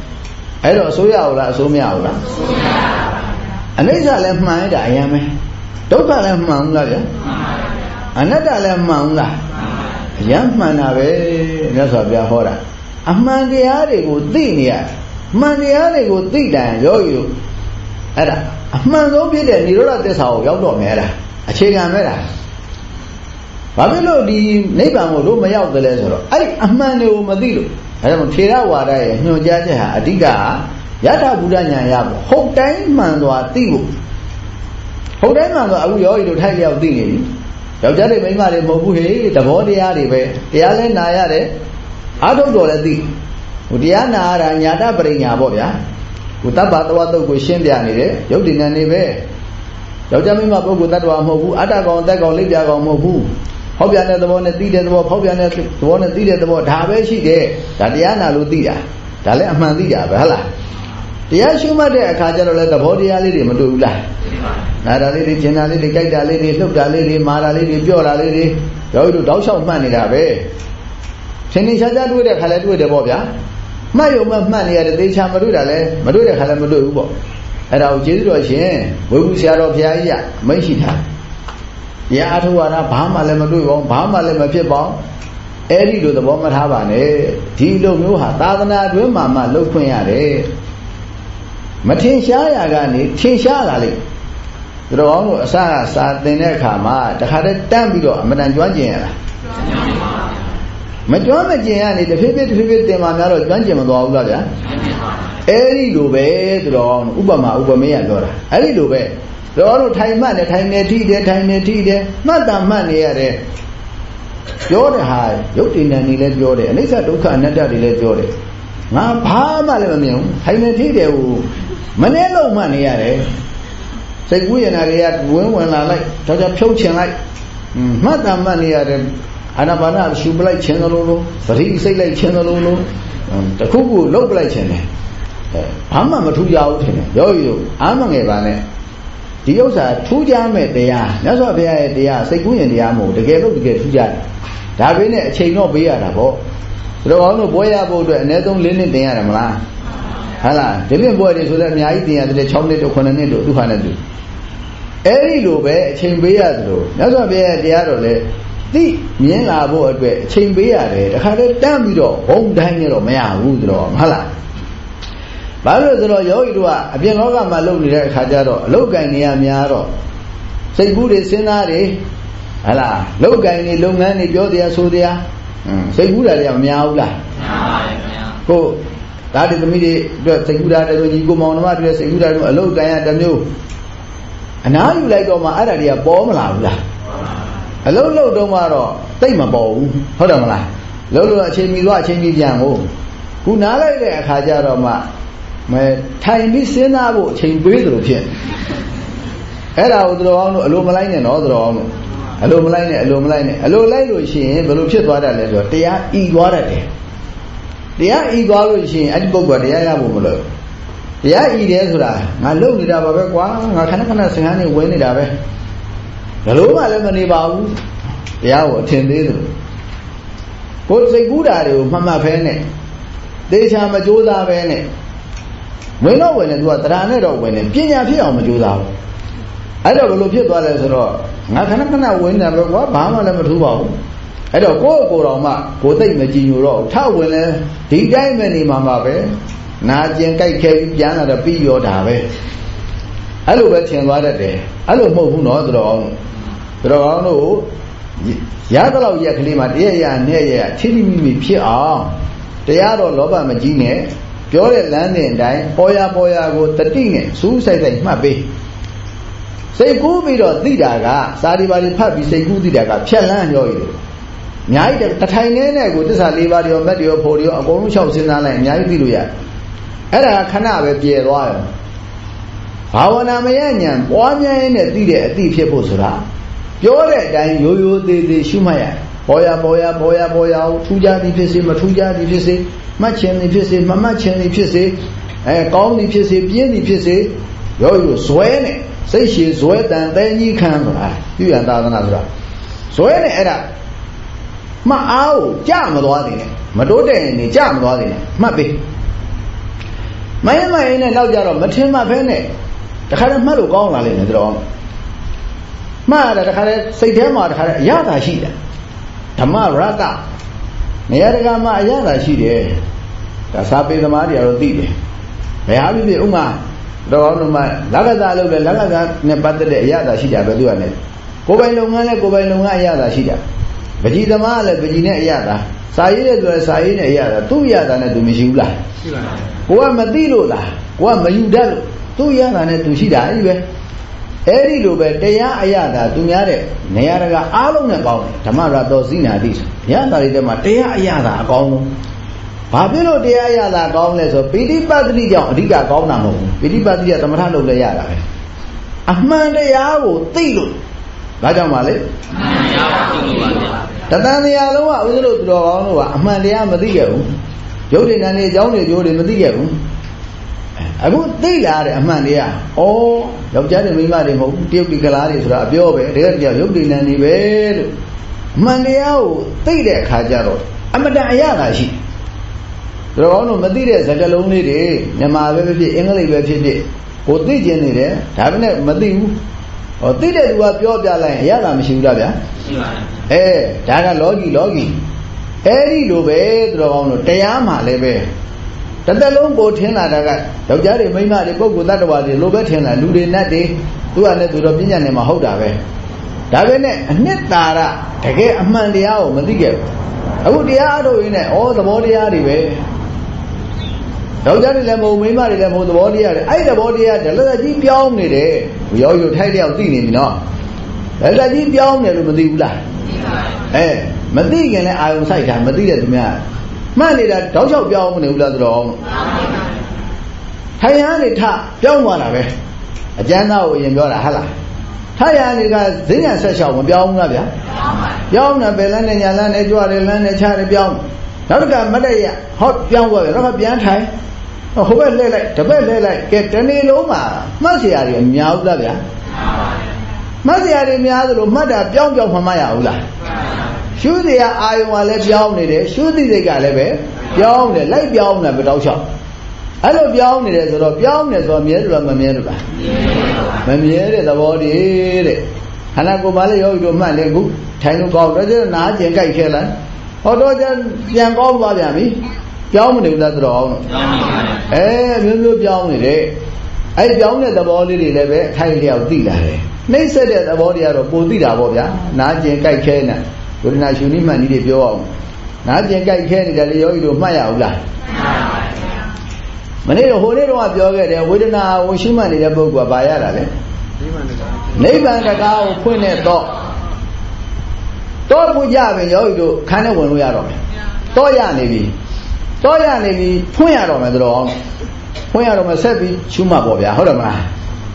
အဲ့တော့အစိုးရဟုတ်လားအစိုးမရဟုတ်လားအစိုးရပါအနိစ္စလည်းမှန်ရတာအရင်ပဲဒုက္ခလည်းမှန်ဘူးလားဗျာမှန်ပါဗျာအနတ္တလည်းမှန်ဘူးလားမှန်ပါအရင်မှန်တာပဲမြတ်စွာဘုရားဟောတာအမှန်တရားတွေကိုသိနေရမှန်တရားတွေကိုသိတယ်ယောဂီတို့ အဲ့ဒါအမှန်ဆုံးဖြစ်တဲ့និရောဓသစ္စာကိုရောက်တော့မယ်လားအခြေခံမဲ့လားဘာဖြစ်လို့ဒီနိဗ္ဗာန်ကိုတို့မရောက်တယ်လဲဆိုတော့အဲ့ဒီအမှန်တွေကိုမသိလို့အဲဒါမှထေရဝါဒရဲ့ညွှန်ကြားချက်ဟာအဓိကယထာဘုဒ္ဓဉာဏ်ရဖို့ဟုတ်တိုင်းမှန်စွာသိဖို့ဟုတ်တိုင်းမှန်စွာအခုယောဂီတို့ထိုက်လျောက်သိနေပြီယောက်ျားတွေမိန်းမတွေမဟုတ်ဘူးဟေ့သဘောတရားတွေပဲတရားလဲနာရတယ်အာထုတ်တော်လည်းသိဟိုတရားနာရတာညာတပရိညာပေါ့ဗျာ ကိုတပ္ပတဝတုတ်ကိုရှင်းပြနေတယ်ရုပ်တည်နေနေပဲယောက်ျားမိန်းမပုဂ္ဂိုလ်တ attva မဟုတ်ဘူးအတ္တကောင်တက်ကောင်လိပ်ပြကောင်မဟုတ်ဘူးဟောက်ပြန်တဲ့သဘောနဲ့သိတဲ့သဘောဖောက်ပြန်တဲ့သဘောနဲ့သိတဲ့သဘောဒါပဲရှိတယ်ဒါတရားနာလို့သိတာဒါလည်းအမှန်သိတာပဲဟုတ်လားတရားရှုမှတ်တဲ့အခါကျတော့လည်းသဘောတရားလေးတွေမတွေ့ဘူးလားနာတာလေးတွေကျင်တာလေးတွေကြိုက်တာလေးတွေလှုပ်တာလေးတွေမာတာလေးတွေပြော့တာလေးတွေယောဂီတို့တောက်လျှောက်မှတ်နေတာပဲသင်္နေရှားရှားတွေ့တဲ့ခါလဲတွေ့တယ်ပေါ့ဗျာ မှတ်ယုံမှမှတ်နေရတယ်သေချာမတွေ့တာလဲမတွေ့တဲ့ခါလဲမတွေ့ဘူးပေါ့အဲ့ဒါကိုကျေးဇူးတော်ရှင်ဝိပုဆရာတော်ဘုရားကြီးကအမိန့်ရှိတာတရားအထုဝါဒဘာမှလည်းမတွေ့ပါဘူးဘာမှလည်းမဖြစ်ပါဘူးအဲ့ဒီလိုသဘောမထားပါနဲ့ဒီလိုမျိုးဟာသာသနာအတွင်းမှာမှလှုပ်ခွင့်ရတယ်မထင်ရှားရာကနေထင်ရှားလာလိမ့်သူတော်ကောင်းတို့အစကစာသင်တဲ့အခါမှာတခါတည်းတန်းပြီးတော့အမတန်ကျွမ်းကျင်ရလား မကျွမ်းမကျင်ရနေတဖြည်းဖြည်းတဖြည်းဖြည်းသင်ပါများတော့ကျွမ်းကျင်မသွားဘူးလားဗျာအဲ့ဒီလိုပဲသူတော်ကောင်းဥပမာဥပမေယပြောတာအဲ့ဒီလိုပဲတော်တို့ထိုင်မှတ်တယ်ထိုင်နေထိတယ်ထိုင်နေထိတယ်မှတ်တာမှတ်နေရတယ်ပြောတယ်ဟာရုပ်တည်နေနေလဲပြောတယ်အနိစ္စဒုက္ခအနတ္တတွေလဲပြောတယ်ငါဘာမှလည်းမမြင်ဘူးထိုင်နေထိတယ်ဟိုမနှဲလုံးမှနေရတယ်စိတ်ကူးရနာတွေကဝင်းဝင်လာလိုက်ဒါကြောင့်ဖြုတ်ချင်လိုက်မှတ်တာမှတ်နေရတယ် အာနာပါနရှုပလိုက်ခြင်းလိုလိုပရိစိတ်လိုက်ခြင်းလိုလိုတခုခုလုတ်ပလိုက်ခြင်းတယ်ဘာမှမထူးကြဘူးထင်တယ်ယောဂီတို့အာမငယ်ပါနဲ့ဒီဥစ္စာထူးခြားမဲ့တရားမြတ်စွာဘုရားရဲ့တရားစိတ်ကူးရင်တရားမဟုတ်တကယ်လို့တကယ်ထူးခြားတယ်ဒါပေမဲ့အချိန်တော့ပေးရတာပေါ့ဒါတော့အောင်လို့ပွဲရဖို့အတွက်အနည်းဆုံး၄နှစ်တင်ရတယ်မလားဟုတ်လားဒီနှစ်ပွဲတွေဆိုတော့အများကြီးတင်ရတယ်6နှစ်တို့9နှစ်တို့သူဟာနဲ့သူအဲ့ဒီလိုပဲအချိန်ပေးရသလိုမြတ်စွာဘုရားရဲ့တရားတော်လည်း သိမြင်လာဖို့အတွက်အချိန်ပေးရတယ်တခါတည်းတန်းပြီးတော့ဘုံတိုင်းရတော့မရဘူးဆိုတော့ဟုတ်လားဘာလို့ဆိုတော့ယောဂီတို့ကအပြင်လောကမှာလုပ်နေတဲ့အခါကျတော့အလုတ်ကင်နေရများတော့စိတ်ကူးတွေစဉ်းစားတွေဟလာလုတ်ကင်နေလုပ်ငန်းတွေပြောတရားဆိုတရားစိတ်ကူးတာတွေကမများဘူးလားများပါတယ်ခင်ဗျာကိုဒါတသမီးတွေအတွက်စိတ်ကူးတာတည်းညီကိုမောင်နှမတွေစိတ်ကူးတာတို့အလုတ်ကင်ရတမျိုးအနားယူလိုက်တော့မှအဲ့ဒါတွေကပေါ်မလာဘူးလား အလုံးလုံးတုံးကတော့တိတ်မပေါ်ဘူးဟုတ်တယ်မလားလုံးလုံးအချိန်မီသွားအချိန်မီပြန်ကိုခုနားလိုက်တဲ့အခါကျတော့မှမဲထိုင်ပြီးစဉ်းစားဖို့အချိန်ပေးသလိုဖြစ်အဲ့ဒါကိုသူတော်အောင်တို့အလိုမလိုက်နဲ့နော်သူတော်အောင်တို့အလိုမလိုက်နဲ့အလိုမလိုက်နဲ့အလိုလိုက်လို့ရှိရင်ဘယ်လိုဖြစ်သွားတတ်လဲဆိုတော့တရားဤသွားတတ်တယ်တရားဤသွားလို့ရှိရင်အဲ့ဒီပုဂ္ဂိုလ်တရားရဖို့မလို့တရားဤတယ်ဆိုတာငါလုံနေတာပါပဲကွာငါခဏခဏစင်ကားနေဝင်နေတာပဲ ဘယ်လိုမှလည်းမနေပါဘူးတရားကိုအထင်သေးတယ်ကိုယ်စိတ်ကူးတာတွေကိုမှတ်မှတ်ဖဲနဲ့သေချာမကြိုးစားပဲနဲ့ဝင်တော့ဝင်တယ်သူကတရားနဲ့တော့ဝင်တယ်ပညာဖြစ်အောင်မကြိုးစားဘူးအဲ့တော့ဘယ်လိုဖြစ်သွားလဲဆိုတော့ငါခဏခဏဝင်နေပဲကွာဘာမှလည်းမထူးပါဘူးအဲ့တော့ကိုယ့်ကိုယ်တော်မှကိုယ်သိမကြည်ညိုတော့ထဝင်လဲဒီတိုင်းပဲနေမှာပါပဲနာကျင်ကြိုက်ခဲပြီးပြန်လာတော့ပြီးရောတာပဲအဲ့လိုပဲထင်သွားတတ်တယ်အဲ့လိုမဟုတ်ဘူးနော်သူတော်အောင် သူတော်အောင်တို့ရသလောက်ရက်ကလေးမှာတရရနဲ့ရထိထိမိမိဖြစ်အောင်တရားတော်လောဘမကြီးနဲ့ပြောတဲ့လမ်းတဲ့အတိုင်းပေါ်ရပေါ်ရကိုတတိနဲ့စူးဆိုင်ဆိုင်မှတ်ပေးစိတ်ကူးပြီးတော့သိတာကစာဒီပါဒီဖတ်ပြီးစိတ်ကူးသိတာကဖြက်လန်းရောရည်အများကြီးတထိုင်နေနဲ့ကိုတစ္ဆာလေးပါးရောမက်ရောဖို့ရောအကုန်လုံးလျှောက်စဉ်းစားလိုက်အများကြီးသိလို့ရတယ်အဲ့ဒါခဏပဲပြေသွားရောဘာဝနာမရညံပွားများရင်းနဲ့သိတဲ့အသိဖြစ်ဖို့ဆိုတာ ပြောတဲ့အတိုင်းရိုးရိုးသေးသေးရှုမှတ်ရပေါ်ရပေါ်ရပေါ်ရပေါ်ရထူးခြားသည်ဖြစ်စေမထူးခြားသည်ဖြစ်စေမှတ်ခြင်းသည်ဖြစ်စေမမှတ်ခြင်းသည်ဖြစ်စေအဲကောင်းသည်ဖြစ်စေပြင်းသည်ဖြစ်စေရောရိုးဇွဲနဲ့စိတ်ရှည်ဇွဲတန်တဲကြီးခံဆိုတာပြုရန်သာသနာဆိုတာဇွဲနဲ့အဲ့ဒါမှတ်အားကိုကြမသွားသေးနဲ့မတိုးတဲ့နေကြမသွားသေးနဲ့မှတ်ပေးမယမယင်းနဲ့နောက်ကြတော့မထင်မှဖဲနဲ့တခါတည်းမှတ်လို့ကောင်းလာလိမ့်မယ်တော် မှတ်ရတာတခါတည်းစိတ်ထဲမှာတခါတည်းအရသာရှိတယ်ဓမ္မရတနေရာတကာမှာအရသာရှိတယ်ဒါစာပေသမားတွေကတော့သိတယ်ဘယ်ဟာဖြစ်ဖြစ်ဥမာတော်ကောင်းတို့မှလက္ခဏာလုပ်တယ်လက္ခဏာနဲ့ပတ်သက်တဲ့အရသာရှိတာပဲသူကလည်းကိုယ်ပိုင်လုပ်ငန်းလည်းကိုယ်ပိုင်လုပ်ငန်းအရသာရှိတာပကြီးသမားလည်းပကြီးနဲ့အရသာစာရေးတဲ့ဆိုရင်စာရေးနဲ့အရသာသူ့အရသာနဲ့သူမရှိဘူးလားရှိပါဘူးကိုကမသိလို့လားကိုကမယူတတ်လို့သူ့အရသာနဲ့သူရှိတာအဲ့ဒီပဲ အဲ့ဒီလိုပဲတရားအရသာသူများတဲ့နေရာတကာအားလုံးနဲ့ပေါင်းတယ်ဓမ္မရတော်စည်းနာတိရတာတွေထဲမှာတရားအရသာအကောင်းဆုံးဘာဖြစ်လို့တရားရတာကောင်းလဲဆိုပိဋိပတ်တိကြောင့်အဓိကကောင်းတာမဟုတ်ဘူးပိဋိပတ်တိကသမထလုပ်လဲရတာပဲအမှန်တရားကိုသိလို့ဒါကြောင့်ပါလေအမှန်တရားကိုသိလို့ပါဗျာတသံတရားလုံးကဥစ္စလို့သူတော်ကောင်းတို့ကအမှန်တရားမသိခဲ့ဘူးရုပ်တည်နာနေအကြောင်းတွေကျိုးတွေမသိခဲ့ဘူး အခုသိလာတဲ့အမှန်တရားဩယောက်ျားတွေမိန်းမတွေမဟုတ်ဘူးတရုတ်ဒီကလားတွေဆိုတာအပြောပဲတကယ်တရားရုပ်တည်နာနေပဲလို့အမှန်တရားကိုသိတဲ့အခါကျတော့အမတန်အရသာရှိတယ်တော်ကောင်းတို့မသိတဲ့စကားလုံးလေးတွေမြန်မာပဲဖြစ်ဖြစ်အင်္ဂလိပ်ပဲဖြစ်ဖြစ်ကိုသိကျင်နေတယ်ဒါပေမဲ့မသိဘူးဟောသိတဲ့သူကပြောပြလိုက်ရင်အရသာမရှိဘူးလားဗျာရှိပါတယ်အဲဒါကလောကီလောကီအဲ့ဒီလိုပဲတော်ကောင်းတို့တရားမှလည်းပဲ တသက်လုံးကိုထင်လာတာကယောက်ျားတွေမိန်းမတွေပုဂ္ဂိုလ်တ attva တွေလိုပဲထင်လာလူတွေနတ်တွေသူကလည်းသူတော့ပြညာနေမှာဟုတ်တာပဲဒါပဲနဲ့အနှစ်သာရတကယ်အမှန်တရားကိုမသိခဲ့ဘူးအခုတရားအထုတ်ရင်းနဲ့ဩသဘောတရားတွေပဲယောက်ျားတွေလည်းမဟုတ်မိန်းမတွေလည်းမဟုတ်သဘောတရားတွေအဲ့ဒီသဘောတရားဒလလကြီးပြောင်းနေတယ်ရောရောထိုက်တယောက်သိနေပြီနော်ဒလလကြီးပြောင်းနေလို့မသိဘူးလားအဲမသိခင်လည်းအာယုံဆိုင်တာမသိတဲ့သူများ မှတ်နေတာတောက်လျှောက်ပြောင်းမနေဘူးလားသူတော်ထိုင်ရန်နေထပြောင်းသွားတာပဲအကျမ်းသားကိုအရင်ပြောတာဟုတ်လားထိုင်ရန်နေကဈဉ္ညာဆက်လျှောက်မပြောင်းဘူးလားဗျာပြောင်းတယ်ပယ်လန်းနဲ့ညာလန်းနဲ့ကြွတယ်လန်းနဲ့ချတယ်ပြောင်းနောက်တစ်ခါမတည့်ရဟောပြောင်းသွားတယ်တော့ပြန်ထိုင်ဟိုဘက်လှည့်လိုက်တဘက်လှည့်လိုက်ကဲတနေ့လုံးမှာမှတ်စရာတွေအများဘူးလားဗျာမှတ်စရာတွေများသလိုမှတ်တာပြောင်းပြောင်းမှမရဘူးလား ရှုစရာအာယုံကလည်းပြောင်းနေတယ်ရှုသိစိတ်ကလည်းပဲပြောင်းတယ်လိုက်ပြောင်းတယ်ဘယ်တော့ချောက်အဲ့လိုပြောင်းနေတယ်ဆိုတော့ပြောင်းနေဆိုတော့မြဲတယ်လားမမြဲဘူးလားမမြဲတဲ့သဘောတည်းတဲ့ခန္ဓာကိုယ်မလေးယောဂီတို့မှတ်လေခုထိုင်လို့ကောင်းတော့ကျနားကျင်ကြိုက်ခဲလိုက်ဟောတော့ကျပြန်ကောင်းသွားပြန်ပြီပြောင်းမနေဘူးလားတော်အောင်အဲမျိုးမျိုးပြောင်းနေတယ်အဲ့ပြောင်းတဲ့သဘောလေးတွေလည်းပဲအထိုင်လျောက်သိလာတယ်နှိမ့်ဆက်တဲ့သဘောတွေကတော့ပိုသိတာပေါ့ဗျာနားကျင်ကြိုက်ခဲနေ ဝေဒနာရှင်နိမှန်ကြီးတွေပြောအောင်နားကျင်ကြိုက်ခဲနေတယ်လေယောဂီတို့မှတ်ရအောင်လားမနေ့တော့ဟိုနေ့တော့ပြောခဲ့တယ်ဝေဒနာဝရှိမှနေတဲ့ပုဂ္ဂိုလ်ကဘာရတာလဲနိဗ္ဗာန်တရားကိုဖွင့်တဲ့တော့တော့ပူကြပြီယောဂီတို့ခန်းထဲဝင်လို့ရတော့မယ်တော့ရနေပြီတော့ရနေပြီဖွင့်ရတော့မယ်တော်ဖွင့်ရတော့မယ်ဆက်ပြီးရှုမှတ်ပေါ့ဗျာဟုတ်တယ်မလား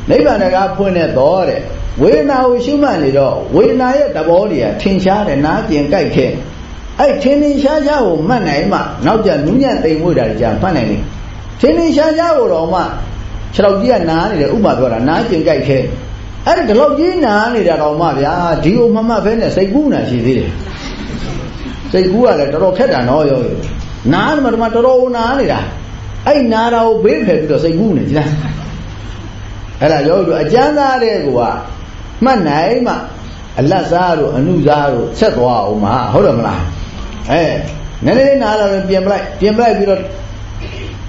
နိဗ္ဗာန်ကဖွင့်တဲ့တော့တဲ့ ဝေဒနာကိုရှုမှတ်နေတော့ဝေဒနာရဲ့သဘောတွေကထင်ရှားတယ်နားကျင်ကြိုက်ခဲအဲ့ထင်ထင်ရှားရှားကိုမှတ်နိုင်မှနောက်ကျနူးညံ့သိမ်မွေ့တာကြာမှတ်နိုင်တယ်ထင်ထင်ရှားရှားကိုတော့မှခြေထောက်ကြီးကနားနေတယ်ဥပမာပြောတာနားကျင်ကြိုက်ခဲအဲ့ဒီဒီလောက်ကြီးနားနေတာတော့မှဗျာဒီကိုမမှတ်ဖဲနဲ့စိတ်ကူးနာရှိသေးတယ်စိတ်ကူးကလည်းတော်တော်ခက်တာနော်ရောနားမှာတော်တော်တော်နားနေတာအဲ့နားတာကိုဘေးဖယ်ပြီးတော့စိတ်ကူးနေကြလားအဲ့ဒါရောတို့အကျမ်းသားတဲ့ကွာ မှတ်နိုင်မှအလတ်စားတို့အနုစားတို့ဆက်သွားအောင်မှာဟုတ်တယ်မလားအဲနည်းနည်းလေးနားလာရင်ပြင်ပလိုက်ပြင်ပလိုက်ပြီးတော့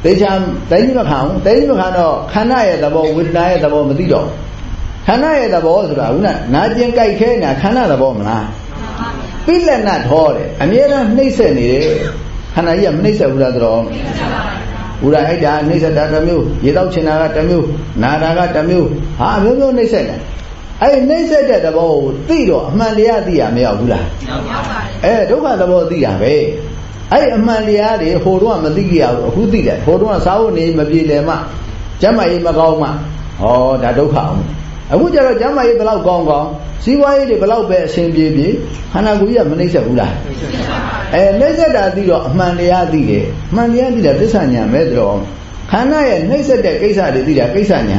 တေချာတိုင်းကြီးမခံဘူးတိုင်းကြီးမခံတော့ခန္ဓာရဲ့သဘောဝေဒနာရဲ့သဘောမသိတော့ခန္ဓာရဲ့သဘောဆိုတာခုနနာကျင်ကြိုက်ခဲနေတာခန္ဓာသဘောမလားပိလက်နထောတယ်အမြဲတမ်းနှိမ့်ဆက်နေတယ်ခန္ဓာကြီးကမနှိမ့်ဆက်ဘူးလားတော့ဘုရားအဲ့ဒါနှိမ့်ဆက်တာတစ်မျိုးရေတော့ချင်တာကတစ်မျိုးနာတာကတစ်မျိုးဟာအမျိုးမျိုးနှိမ့်ဆက်တယ် အဲ့နှိမ့်ဆက်တဲ့သဘောကိုသိတော့အမှန်တရားသိရမရောက်ဘူးလားရောက်ပါတယ်အဲဒုက္ခသဘောသိတာပဲအဲ့အမှန်တရားတွေဟိုတော့မသိကြရဘူးအခုသိတယ်ဟိုတော့စာဝတ်နေမပြေလည်မှကျမ်းမာရေးမကောင်းမှဟောဒါဒုက္ခအောင်အခုကျတော့ကျမ်းမာရေးဘယ်လောက်ကောင်းကောင်းစီးပွားရေးတွေဘယ်လောက်ပဲအဆင်ပြေပြေခန္ဓာကိုယ်ကြီးကမနှိမ့်ဆက်ဘူးလားအဲနှိမ့်ဆက်တာသိတော့အမှန်တရားသိတယ်အမှန်တရားသိတာသစ္စာညာပဲတော့ခန္ဓာရဲ့နှိမ့်ဆက်တဲ့ကိစ္စတွေသိတာကိစ္စညာ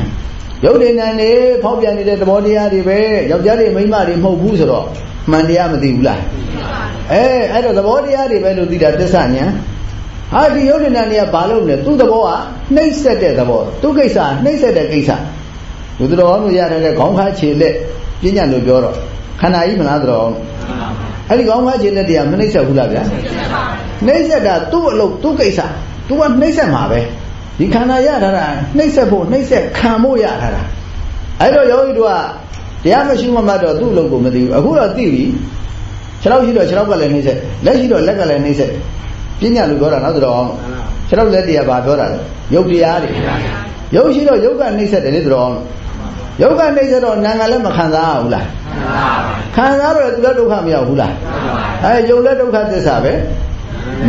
ရုပ်တည်ဉာဏ်နေဖောက်ပြန်နေတဲ့သဘောတရားတွေပဲယောက်ျားတွေမိန်းမတွေမဟုတ်ဘူးဆိုတော့မှန်တရားမသိဘူးလားအဲအဲ့တော့သဘောတရားတွေပဲလို့သိတာသစ္စာညာဟာဒီယုတ်တဏ္ဍနေကဘာလို့လဲသူ့သဘောကနှိမ့်ဆက်တဲ့သဘောသူ့ကိစ္စနှိမ့်ဆက်တဲ့ကိစ္စလူတော်တို့ရတဲ့ခေါင်းခါခြေလက်ပြညာလို့ပြောတော့ခန္ဓာကြီးမလားတော်အဲ့ဒီခေါင်းခါခြေလက်တရားမနှိမ့်ဆက်ဘူးလားဗျာနှိမ့်ဆက်တာသူ့အလုပ်သူ့ကိစ္စသူကနှိမ့်ဆက်မှာပဲ ဒီခန္ဓာရထားတာနှိမ့်ဆက်ဖို့နှိမ့်ဆက်ခံဖို့ရထားတာအဲ့တော့ယောဂီတို့ကတရားမရှိမှမတော့သူ့အလုပ်ကိုမသိဘူးအခုတော့သိပြီခြေထောက်ရှိတော့ခြေထောက်ကလည်းနှိမ့်ဆက်လက်ရှိတော့လက်ကလည်းနှိမ့်ဆက်ပညာလို့ပြောတာနော်တော်ခြေထောက်လက်တရားဘာပြောတာလဲယုတ်တရားတွေယုတ်ရှိတော့ယုတ်ကနှိမ့်ဆက်တယ်လေတော်ယုတ်ကနှိမ့်ဆက်တော့နာငါလည်းမခံစားရဘူးလားခံစားတော့သူလည်းဒုက္ခမရောက်ဘူးလားအဲယုတ်လည်းဒုက္ခသစ္စာပဲ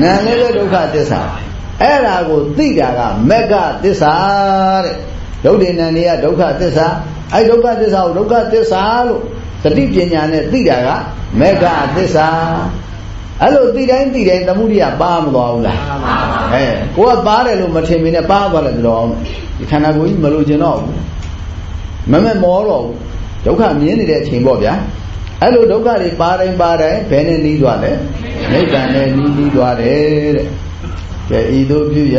နာလည်းလည်းဒုက္ခသစ္စာ အဲ့ဒါကိုသိတာကမက္ကသစ္စာတဲ့ဒုဋ္ဌိနံတွေကဒုက္ခသစ္စာအဲ့ဒုက္ခသစ္စာကိုဒုက္ခသစ္စာလို့သတိပညာနဲ့သိတာကမက္ကသစ္စာအဲ့လိုသိတိုင်းသိတိုင်းသမှုရိယပါမသွားဘူးလားအဲကိုကပါတယ်လို့မထင်မင်းနဲ့ပါသွားတယ်ဆိုတော့ဒီခန္ဓာကိုယ်ကြီးမလို့ကျင်တော့ဘူးမမမောတော့ဘူးဒုက္ခမြင်နေတဲ့အချိန်ပေါ့ဗျာအဲ့လိုဒုက္ခတွေပါတိုင်းပါတိုင်းဘယ်နဲ့နှီးသွားလဲနိဗ္ဗာန်နဲ့နှီးနှီးသွားတယ်တဲ့ ကဲဤသို့ပြုရ